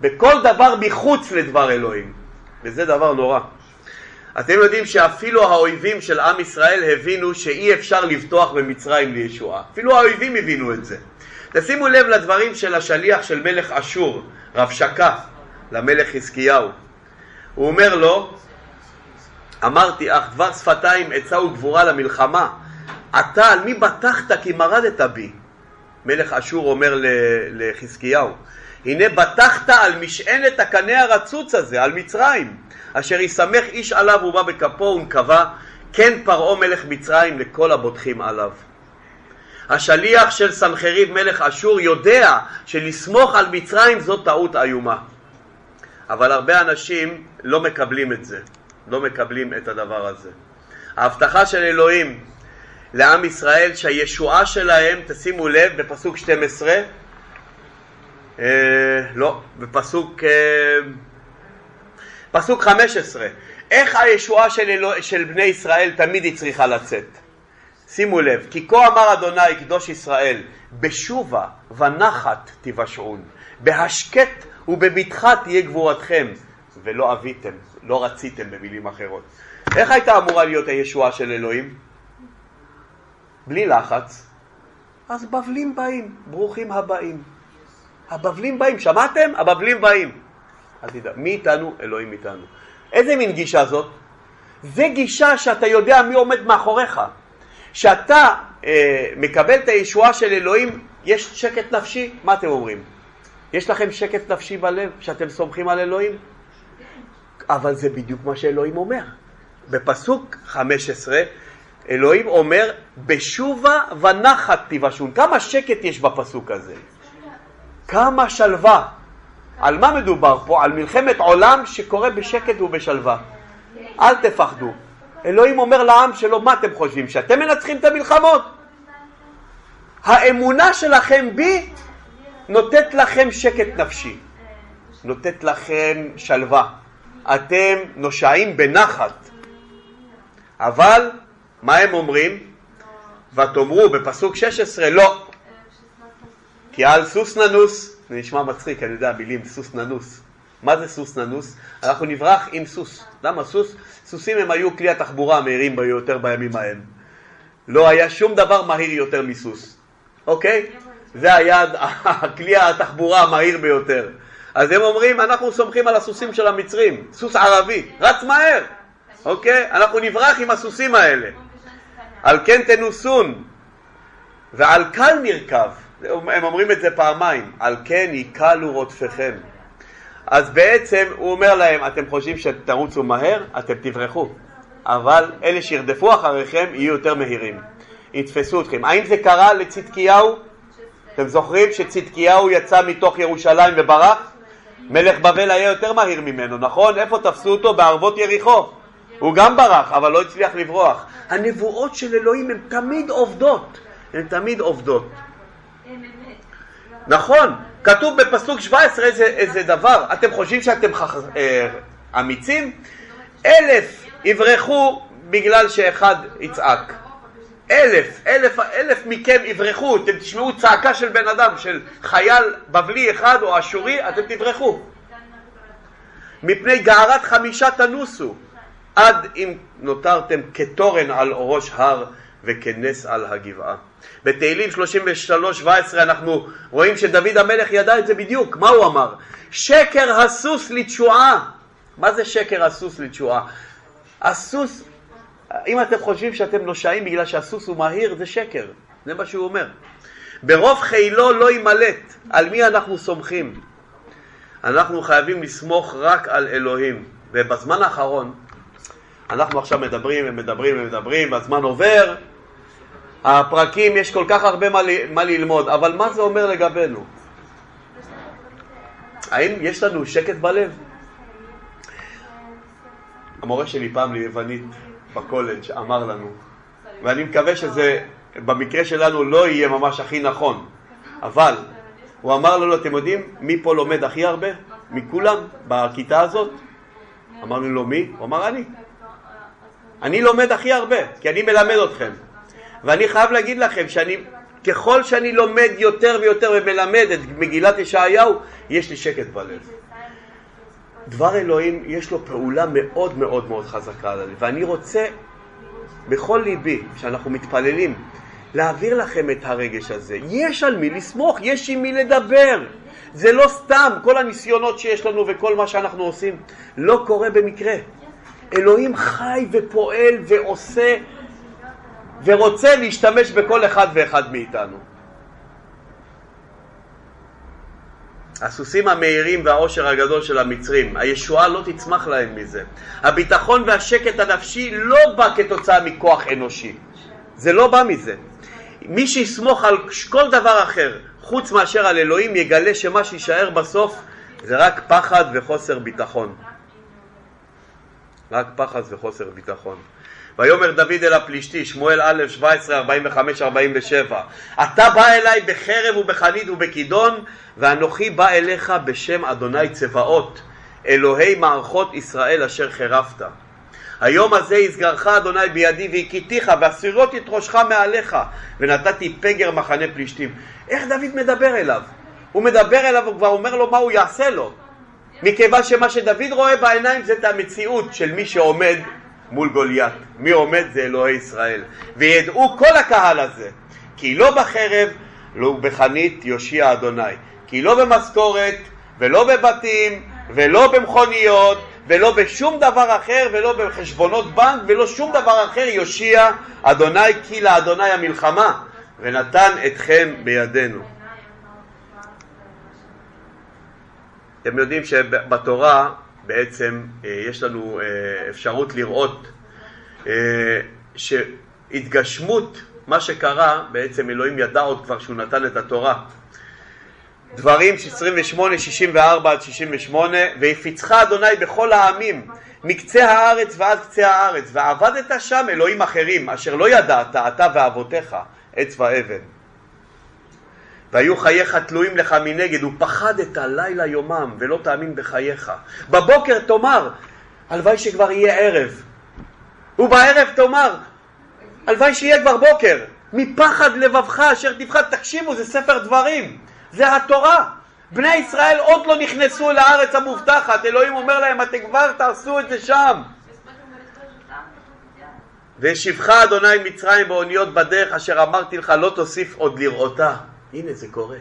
בכל דבר מחוץ לדבר אלוהים, וזה דבר נורא. אתם יודעים שאפילו האויבים של עם ישראל הבינו שאי אפשר לבטוח במצרים לישועה. אפילו האויבים הבינו את זה. תשימו לב לדברים של השליח של מלך אשור, רב שקה, למלך חזקיהו. הוא אומר לו, אמרתי אך דבר שפתיים עצה וגבורה למלחמה. אתה על מי בטחת כי מרדת בי? מלך אשור אומר לחזקיהו. הנה בטחת על משענת הקנה הרצוץ הזה, על מצרים, אשר ישמח איש עליו ובא בכפו ונקבע, כן פרעה מלך מצרים לכל הבוטחים עליו. השליח של סנחריב מלך אשור יודע שלסמוך על מצרים זו טעות איומה. אבל הרבה אנשים לא מקבלים את זה, לא מקבלים את הדבר הזה. ההבטחה של אלוהים לעם ישראל שהישועה שלהם, תשימו לב, בפסוק 12, אה, לא, בפסוק אה, פסוק 15, איך הישועה של, אלוה, של בני ישראל תמיד היא צריכה לצאת? שימו לב, כי כה אמר אדוני קדוש ישראל, בשובה ונחת תבשעון, בהשקט ובבטחה תהיה גבורתכם, ולא אביתם, לא רציתם במילים אחרות. איך הייתה אמורה להיות הישועה של אלוהים? בלי לחץ. אז בבלים באים, ברוכים הבאים. הבבלים באים, שמעתם? הבבלים באים. אל תדע, מי איתנו? אלוהים איתנו. איזה מין גישה זאת? זה גישה שאתה יודע מי עומד מאחוריך. כשאתה אה, מקבל את הישועה של אלוהים, יש שקט נפשי, מה אתם אומרים? יש לכם שקט נפשי בלב שאתם סומכים על אלוהים? אבל זה בדיוק מה שאלוהים אומר. בפסוק 15, אלוהים אומר, בשובה ונחת תיבשון. כמה שקט יש בפסוק הזה? כמה שלווה. על מה מדובר פה? על מלחמת עולם שקורה בשקט ובשלווה. אל תפחדו. אלוהים אומר לעם שלו, מה אתם חושבים? שאתם מנצחים את המלחמות? האמונה שלכם בי נותנת לכם שקט נפשי, נותנת לכם שלווה. אתם נושעים בנחת. אבל מה הם אומרים? ותאמרו בפסוק 16 לא, כי על סוס ננוס, זה נשמע מצחיק, אני יודע, מילים סוס ננוס. מה זה סוס ננוס? אנחנו נברח עם סוס. למה סוס? סוסים הם היו כלי התחבורה המהירים ביותר בימים ההם. לא היה שום דבר מהיר יותר מסוס, אוקיי? זה היה הכלי התחבורה המהיר ביותר. אז הם אומרים, אנחנו סומכים על הסוסים של המצרים, סוס ערבי, רץ מהר, אוקיי? אנחנו נברח עם הסוסים האלה. על כן תנוסון, ועל קל נרכב. הם אומרים את זה פעמיים, על כן יקלו רודפיכם. אז בעצם הוא אומר להם, אתם חושבים שתרוצו מהר, אתם תברחו, אבל אלה שירדפו אחריכם יהיו יותר מהירים, יתפסו אתכם. האם זה קרה לצדקיהו? אתם זוכרים שצדקיהו יצא מתוך ירושלים וברח? מלך בבל היה יותר מהיר ממנו, נכון? איפה תפסו אותו? בערבות יריחו. הוא גם ברח, אבל לא הצליח לברוח. הנבואות של אלוהים הן תמיד עובדות, הן תמיד עובדות. נכון, כתוב בפסוק 17 איזה, איזה דבר, אתם חושבים שאתם חכ... אה, אמיצים? אלף יברחו בגלל שאחד יצעק. אלף, אלף, אלף מכם יברחו, אתם תשמעו צעקה של בן אדם, של חייל בבלי אחד או אשורי, אתם תברחו. מפני גערת חמישה תנוסו, עד אם נותרתם כתורן על ראש הר וכנס על הגבעה. בתהילים 33-17 אנחנו רואים שדוד המלך ידע את זה בדיוק. מה הוא אמר? שקר הסוס לתשועה. מה זה שקר הסוס לתשועה? הסוס, אם אתם חושבים שאתם נושעים בגלל שהסוס הוא מהיר, זה שקר. זה מה שהוא אומר. ברוב חילו לא יימלט. על מי אנחנו סומכים? אנחנו חייבים לסמוך רק על אלוהים. ובזמן האחרון, אנחנו עכשיו מדברים ומדברים ומדברים, והזמן עובר, הפרקים, יש כל כך הרבה מה, מה ללמוד, אבל מה זה אומר לגבינו? האם יש לנו שקט בלב? המורה שלי פעם ליוונית בקולג' אמר לנו, ואני מקווה שזה במקרה שלנו לא יהיה ממש הכי נכון, אבל הוא אמר לנו, אתם יודעים מי פה לומד הכי הרבה? מכולם בכיתה הזאת? אמרנו לו, מי? הוא אמר, אני. אני לומד הכי הרבה, כי אני מלמד אתכם. ואני חייב להגיד לכם שאני, ככל שאני לומד יותר ויותר ומלמד את מגילת ישעיהו, יש לי שקט בלב. דבר אלוהים יש לו פעולה מאוד מאוד מאוד חזקה על הלב, ואני רוצה בכל ליבי, כשאנחנו מתפללים, להעביר לכם את הרגש הזה. יש על מי לסמוך, יש עם מי לדבר. זה לא סתם, כל הניסיונות שיש לנו וכל מה שאנחנו עושים לא קורה במקרה. אלוהים חי ופועל ועושה ורוצה להשתמש בכל אחד ואחד מאיתנו. הסוסים המהירים והעושר הגדול של המצרים, הישועה לא תצמח להם מזה. הביטחון והשקט הנפשי לא בא כתוצאה מכוח אנושי. זה לא בא מזה. מי שיסמוך על כל דבר אחר חוץ מאשר על אלוהים יגלה שמה שיישאר בסוף זה רק פחד וחוסר ביטחון. רק פחד וחוסר ביטחון. ויאמר דוד אל הפלישתי, שמואל א', 17, 45, 47, אתה בא אליי בחרב ובחנית ובכידון, ואנוכי בא אליך בשם אדוני צבאות, אלוהי מערכות ישראל אשר חרפת. היום הזה יסגרך אדוני בידי והכיתיך והסירות את ראשך מעליך ונתתי פגר מחנה פלישתים. איך דוד מדבר אליו? הוא מדבר אליו, הוא כבר אומר לו מה הוא יעשה לו מכיוון שמה שדוד רואה בעיניים זה את המציאות של מי שעומד מול גוליית. מי עומד זה אלוהי ישראל. וידעו כל הקהל הזה כי לא בחרב, לא בחנית יושיע אדוני. כי לא במשכורת ולא בבתים ולא במכוניות ולא בשום דבר אחר ולא בחשבונות בנק ולא שום דבר אחר יושיע אדוני כי לאדוני המלחמה ונתן אתכם בידינו. אתם יודעים שבתורה בעצם אה, יש לנו אה, אפשרות לראות אה, שהתגשמות מה שקרה, בעצם אלוהים ידע עוד כבר שהוא נתן את התורה. דברים 28, 64 עד 68, והפיצך אדוני בכל העמים, מקצה הארץ ועד קצה הארץ, ועבדת שם אלוהים אחרים, אשר לא ידעת, אתה ואבותיך, עץ ואבן. והיו חייך תלויים לך מנגד, ופחדת לילה יומם, ולא תאמין בחייך. בבוקר תאמר, הלוואי שכבר יהיה ערב. ובערב תאמר, הלוואי שיהיה כבר בוקר. מפחד לבבך אשר תפחד, תקשיבו, זה ספר דברים. זה התורה. בני ישראל עוד לא נכנסו לארץ המובטחת, אלוהים אומר להם, אתם כבר תעשו את זה שם. והשיבך אדוני מצרים באוניות בדרך אשר אמרתי לך לא תוסיף עוד לראותה. הנה זה קורה.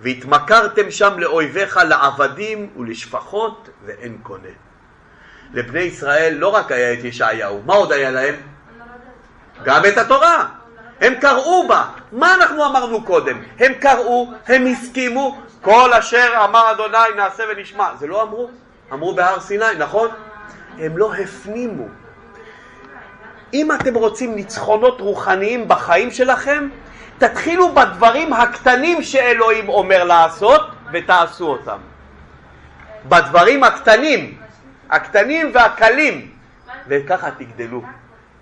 והתמכרתם שם לאויביך לעבדים ולשפחות ואין קונה. לבני ישראל לא רק היה את ישעיהו, מה עוד היה להם? גם את התורה. הם קראו בה. מה אנחנו אמרנו קודם? הם קראו, הם הסכימו, כל אשר אמר אדוני נעשה ונשמע. זה לא אמרו? אמרו בהר סיני, נכון? הם לא הפנימו. אם אתם רוצים ניצחונות רוחניים בחיים שלכם, תתחילו בדברים הקטנים שאלוהים אומר לעשות ותעשו אותם. בדברים הקטנים, הקטנים והקלים, וככה תגדלו.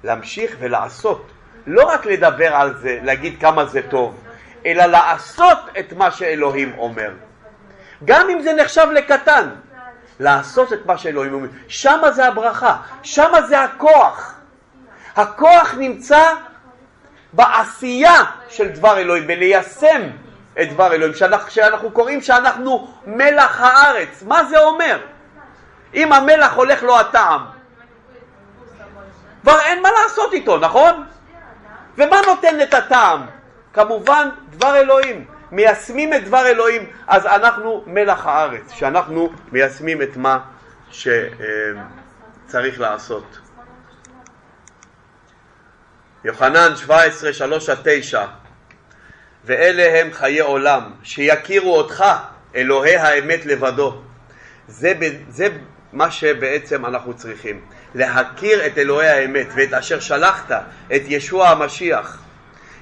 להמשיך ולעשות. לא רק לדבר על זה, להגיד כמה זה טוב, אלא לעשות את מה שאלוהים אומר. גם אם זה נחשב לקטן, לעשות את מה שאלוהים אומר. שמה זה הברכה, שמה זה הכוח. הכוח נמצא בעשייה של דבר אלוהים, בליישם את דבר אלוהים. כשאנחנו, כשאנחנו קוראים שאנחנו מלח הארץ, מה זה אומר? אם המלח הולך לו הטעם, כבר אין מה לעשות איתו, נכון? ומה נותן את הטעם? כמובן דבר אלוהים. מיישמים את דבר אלוהים, אז אנחנו מלח הארץ, שאנחנו מיישמים את מה שצריך לעשות. יוחנן 17, 3 9 ואלה הם חיי עולם, שיכירו אותך, אלוהי האמת לבדו. זה, זה מה שבעצם אנחנו צריכים. להכיר את אלוהי האמת ואת אשר שלחת, את ישוע המשיח.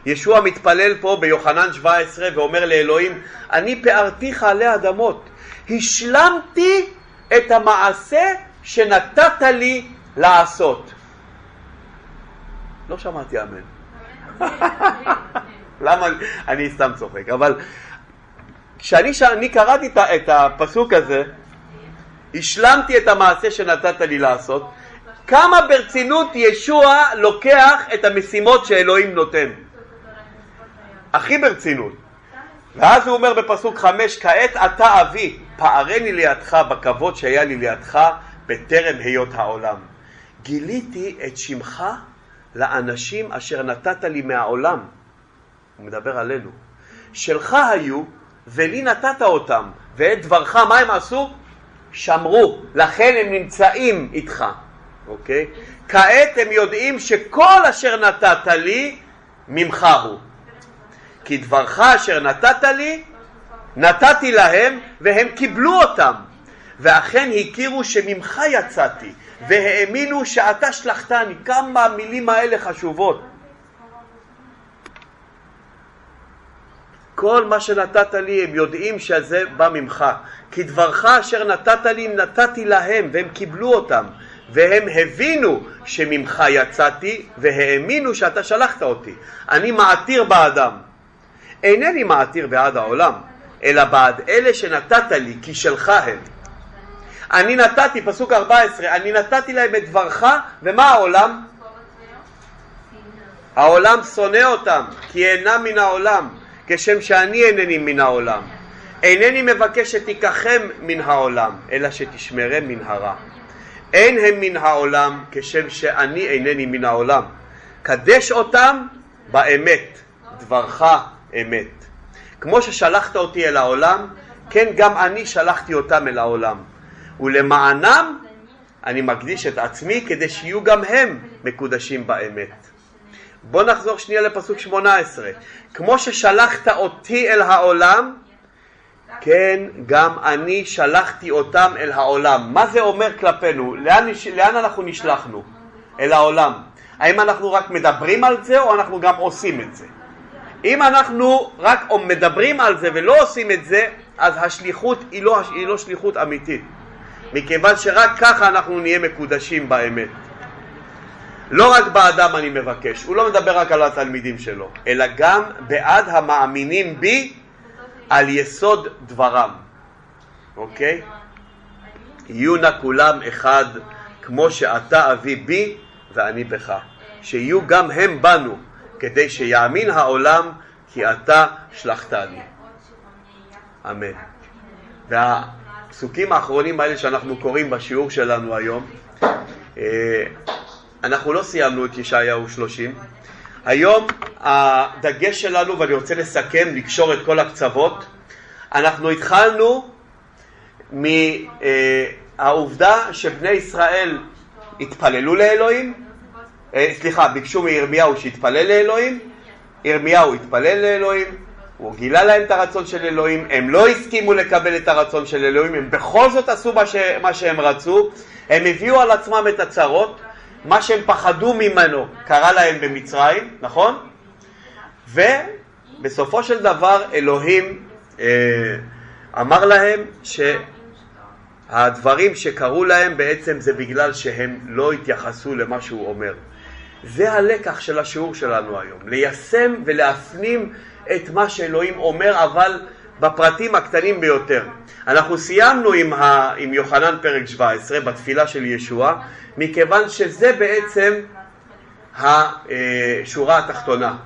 ישוע מתפלל פה ביוחנן 17 ואומר לאלוהים, אני פערתיך עלי אדמות, השלמתי את המעשה שנתת לי לעשות. לא שמעתי אמן. למה? אני סתם צוחק, אבל כשאני קראתי את הפסוק הזה, השלמתי את המעשה שנתת לי לעשות, כמה ברצינות ישוע לוקח את המשימות שאלוהים נותן. הכי ברצינות. ואז הוא אומר בפסוק חמש, כעת אתה אבי, פערני לידך בכבוד שהיה לי לידך בטרם היות העולם. גיליתי את שמך לאנשים אשר נתת לי מהעולם. הוא מדבר עלינו. שלך היו ולי נתת אותם, ואת דברך מה הם עשו? שמרו, לכן הם נמצאים איתך. אוקיי? כעת הם יודעים שכל אשר נתת לי ממך הוא. כי דברך אשר נתת לי, נתתי להם והם קיבלו אותם. ואכן הכירו שממך יצאתי, והאמינו שאתה שלחתני. כמה המילים האלה חשובות. כל מה שנתת לי הם יודעים שזה בא ממך. כי דברך אשר נתת לי נתתי להם והם קיבלו אותם והם הבינו שממך יצאתי והאמינו שאתה שלחת אותי. אני מעתיר באדם. אינני מעתיר בעד העולם, אלא בעד אלה שנתת לי, כי שלך הם. אני נתתי, פסוק 14, אני נתתי להם את דברך, ומה העולם? העולם שונא אותם, כי אינם מן העולם, כשם שאני אינני מן העולם. אינני מבקש שתיקחם מן העולם, אלא שתשמרם מן הרע. אין הם מן העולם, כשם שאני אינני מן העולם. קדש אותם באמת, דברך אמת. כמו ששלחת אותי אל העולם, כן גם אני שלחתי אותם אל העולם. ולמענם אני מקדיש את עצמי כדי שיהיו גם הם מקודשים באמת. בוא נחזור שנייה לפסוק 18. כמו ששלחת אותי אל העולם, כן גם אני שלחתי אותם אל העולם. מה זה אומר כלפינו? לאן, לאן אנחנו נשלחנו? אל העולם. האם אנחנו רק מדברים על זה או אנחנו גם עושים את זה? אם אנחנו רק מדברים על זה ולא עושים את זה, אז השליחות היא לא, היא לא שליחות אמיתית. מכיוון שרק ככה אנחנו נהיה מקודשים באמת. לא רק באדם אני מבקש, הוא לא מדבר רק על התלמידים שלו, אלא גם בעד המאמינים בי על יסוד דברם, אוקיי? יהיו נא כולם אחד כמו שאתה אבי בי ואני בך, שיהיו גם הם בנו, כדי שיאמין העולם כי אתה שלחתני. אמן. והפסוקים האחרונים האלה שאנחנו קוראים בשיעור שלנו היום, אה, אנחנו לא סיימנו את ישעיהו 30. היום הדגש שלנו, ואני רוצה לסכם, לקשור את כל הקצוות, אנחנו התחלנו מהעובדה שבני ישראל התפללו לאלוהים, אה, סליחה, ביקשו מירמיהו שיתפלל לאלוהים, ירמיהו התפלל לאלוהים, הוא גילה להם את הרצון של אלוהים, הם לא הסכימו לקבל את הרצון של אלוהים, הם בכל זאת עשו מה, ש... מה שהם רצו, הם הביאו על עצמם את הצרות, מה שהם פחדו ממנו קרה להם במצרים, נכון? ובסופו של דבר אלוהים אה, אמר להם שהדברים שקרו להם בעצם זה בגלל שהם לא התייחסו למה שהוא אומר. זה הלקח של השיעור שלנו היום, ליישם ולהפנים את מה שאלוהים אומר, אבל בפרטים הקטנים ביותר. אנחנו סיימנו עם, ה, עם יוחנן פרק 17 בתפילה של ישוע, מכיוון שזה בעצם השורה התחתונה.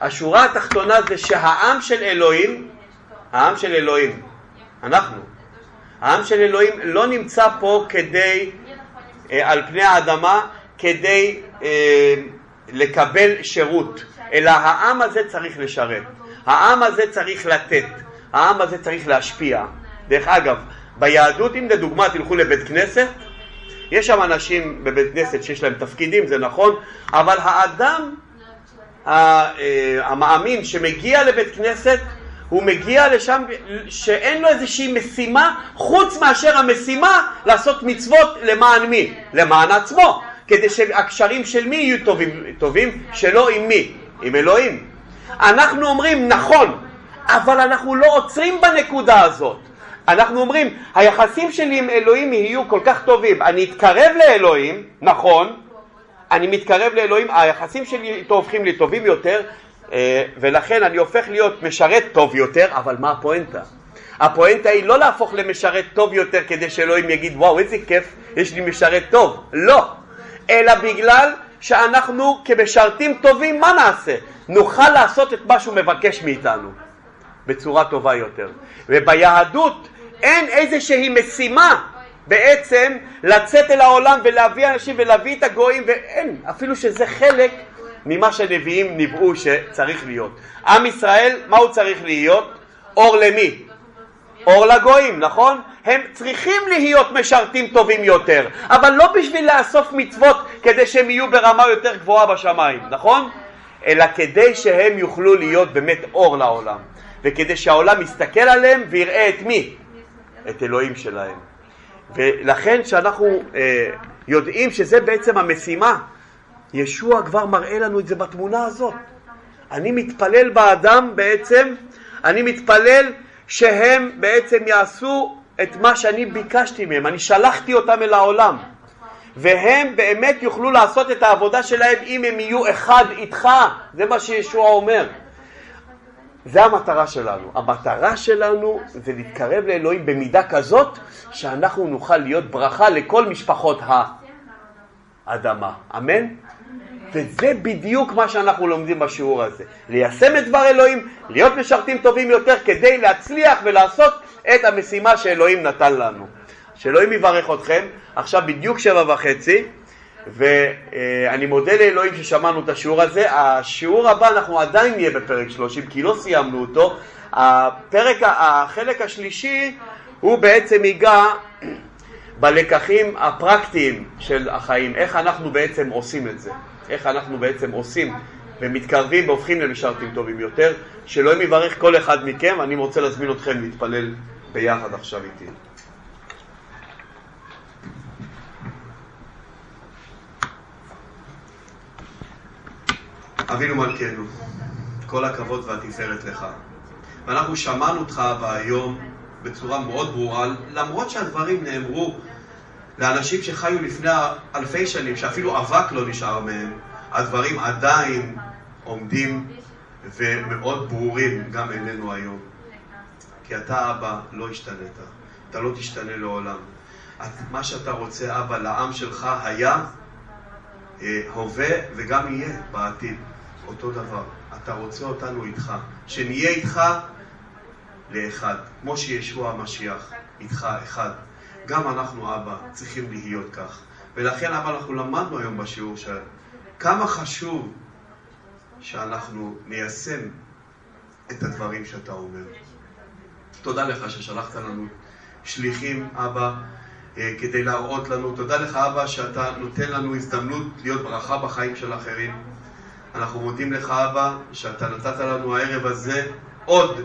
השורה התחתונה זה שהעם של אלוהים, העם של אלוהים, אנחנו, העם של אלוהים לא נמצא פה כדי, אה, על פני האדמה, כדי אה, לקבל שירות, אלא העם הזה צריך לשרת, העם הזה צריך לתת, העם הזה צריך להשפיע. דרך אגב, ביהדות, אם לדוגמה תלכו לבית כנסת, יש שם אנשים בבית כנסת שיש להם תפקידים, זה נכון, אבל האדם אה, המאמין שמגיע לבית כנסת, הוא מגיע לשם שאין לו איזושהי משימה חוץ מאשר המשימה לעשות מצוות למען מי? למען עצמו. כדי שהקשרים של מי יהיו טובים? טובים שלא עם מי? עם אלוהים. אנחנו אומרים נכון, אבל אנחנו לא עוצרים בנקודה הזאת. אנחנו אומרים, היחסים שלי עם אלוהים יהיו כל כך טובים, אני אתקרב לאלוהים, נכון, אני מתקרב לאלוהים, היחסים שלי איתו הופכים לי טובים יותר, אה, ולכן אני הופך להיות משרת טוב יותר, אבל מה הפואנטה? הפואנטה היא לא להפוך למשרת טוב יותר כדי שאלוהים יגיד וואו איזה כיף יש לי משרת טוב, לא, אלא בגלל שאנחנו כמשרתים טובים, מה נעשה? נוכל לעשות את מה שהוא מבקש מאיתנו בצורה טובה יותר. וביהדות אין איזושהי משימה בעצם לצאת אל העולם ולהביא אנשים ולהביא את הגויים, ואין, אפילו שזה חלק ממה שנביאים ניבאו שצריך להיות. עם ישראל, מה הוא צריך להיות? אור למי? אור לגויים, נכון? הם צריכים להיות משרתים טובים יותר, אבל לא בשביל לאסוף מצוות כדי שהם יהיו ברמה יותר גבוהה בשמיים, נכון? אלא כדי שהם יוכלו להיות באמת אור לעולם, וכדי שהעולם יסתכל עליהם ויראה את מי? את אלוהים שלהם. ולכן כשאנחנו אה, יודעים שזה בעצם המשימה, ישוע כבר מראה לנו את זה בתמונה הזאת. אני מתפלל באדם בעצם, אני מתפלל שהם בעצם יעשו את מה שאני ביקשתי מהם, אני שלחתי אותם אל העולם והם באמת יוכלו לעשות את העבודה שלהם אם הם יהיו אחד איתך, זה מה שישוע אומר. זה המטרה שלנו. המטרה שלנו זה להתקרב לאלוהים במידה כזאת שאנחנו נוכל להיות ברכה לכל משפחות האדמה. אמן? וזה בדיוק מה שאנחנו לומדים בשיעור הזה. ליישם את דבר אלוהים, להיות משרתים טובים יותר כדי להצליח ולעשות את המשימה שאלוהים נתן לנו. שאלוהים יברך אתכם, עכשיו בדיוק שבע וחצי, ואני מודה לאלוהים ששמענו את השיעור הזה. השיעור הבא אנחנו עדיין נהיה בפרק 30 כי לא סיימנו אותו. הפרק, החלק השלישי הוא בעצם ייגע בלקחים הפרקטיים של החיים, איך אנחנו בעצם עושים את זה. איך אנחנו בעצם עושים ומתקרבים והופכים למשרתים טובים יותר. שאלוהים יברך כל אחד מכם, אני רוצה להזמין אתכם להתפלל ביחד עכשיו איתי. אבינו מלכנו, כל הכבוד והתפארת לך. ואנחנו שמענו אותך היום בצורה מאוד ברורה, למרות שהדברים נאמרו לאנשים שחיו לפני אלפי שנים, שאפילו אבק לא נשאר מהם, הדברים עדיין עומדים ומאוד ברורים גם אלינו היום. כי אתה, אבא, לא השתנית. אתה לא תשתנה לעולם. מה שאתה רוצה, אבא, לעם שלך היה, אה, הווה וגם יהיה בעתיד. אותו דבר. אתה רוצה אותנו איתך. שנהיה איתך לאחד. כמו שישוע המשיח, איתך אחד. גם אנחנו, אבא, צריכים להיות כך. ולכן, אבא, אנחנו למדנו היום בשיעור שכמה חשוב שאנחנו ניישם את הדברים שאתה אומר. תודה לך ששלחת לנו שליחים, אבא, אה, כדי להראות לנו. תודה לך, אבא, שאתה נותן לנו הזדמנות להיות ברכה בחיים של אחרים. אנחנו מודים לך, אבא, שאתה נתת לנו הערב הזה עוד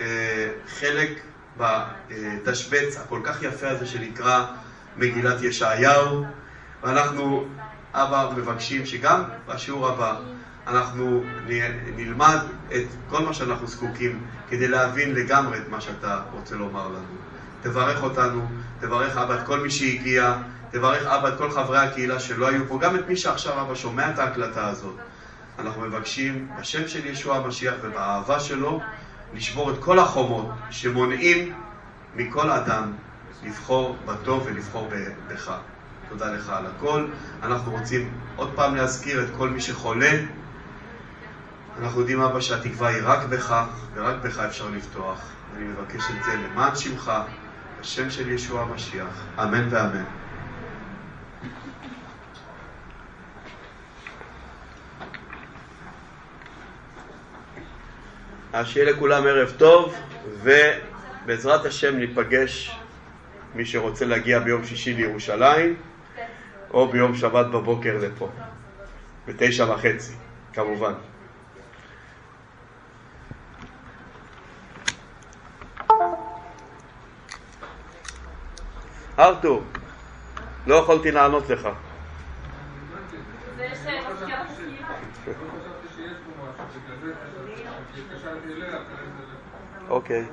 אה, חלק בתשבץ הכל כך יפה הזה שנקרא מגילת ישעיהו, ואנחנו, אבא, מבקשים שגם בשיעור הבא אנחנו נלמד את כל מה שאנחנו זקוקים כדי להבין לגמרי את מה שאתה רוצה לומר לנו. תברך אותנו, תברך אבא את כל מי שהגיע, תברך אבא את כל חברי הקהילה שלא היו פה, גם את מי שעכשיו אבא שומע את ההקלטה הזאת. אנחנו מבקשים בשם של ישוע המשיח ובאהבה שלו לשבור את כל החומות שמונעים מכל אדם לבחור בטוב ולבחור בך. תודה לך על הכל. אנחנו רוצים עוד פעם להזכיר את כל מי שחולה. אנחנו יודעים, אבא, שהתקווה היא רק בך, ורק בך אפשר לפתוח. אני מבקש את זה למען שמך, בשם של ישוע המשיח. אמן ואמן. אז שיהיה לכולם ערב טוב, ובעזרת השם ניפגש, מי שרוצה להגיע ביום שישי לירושלים, או ביום שבת בבוקר לפה, בתשע וחצי, כמובן. ארתור, לא יכולתי לענות לך. אוקיי.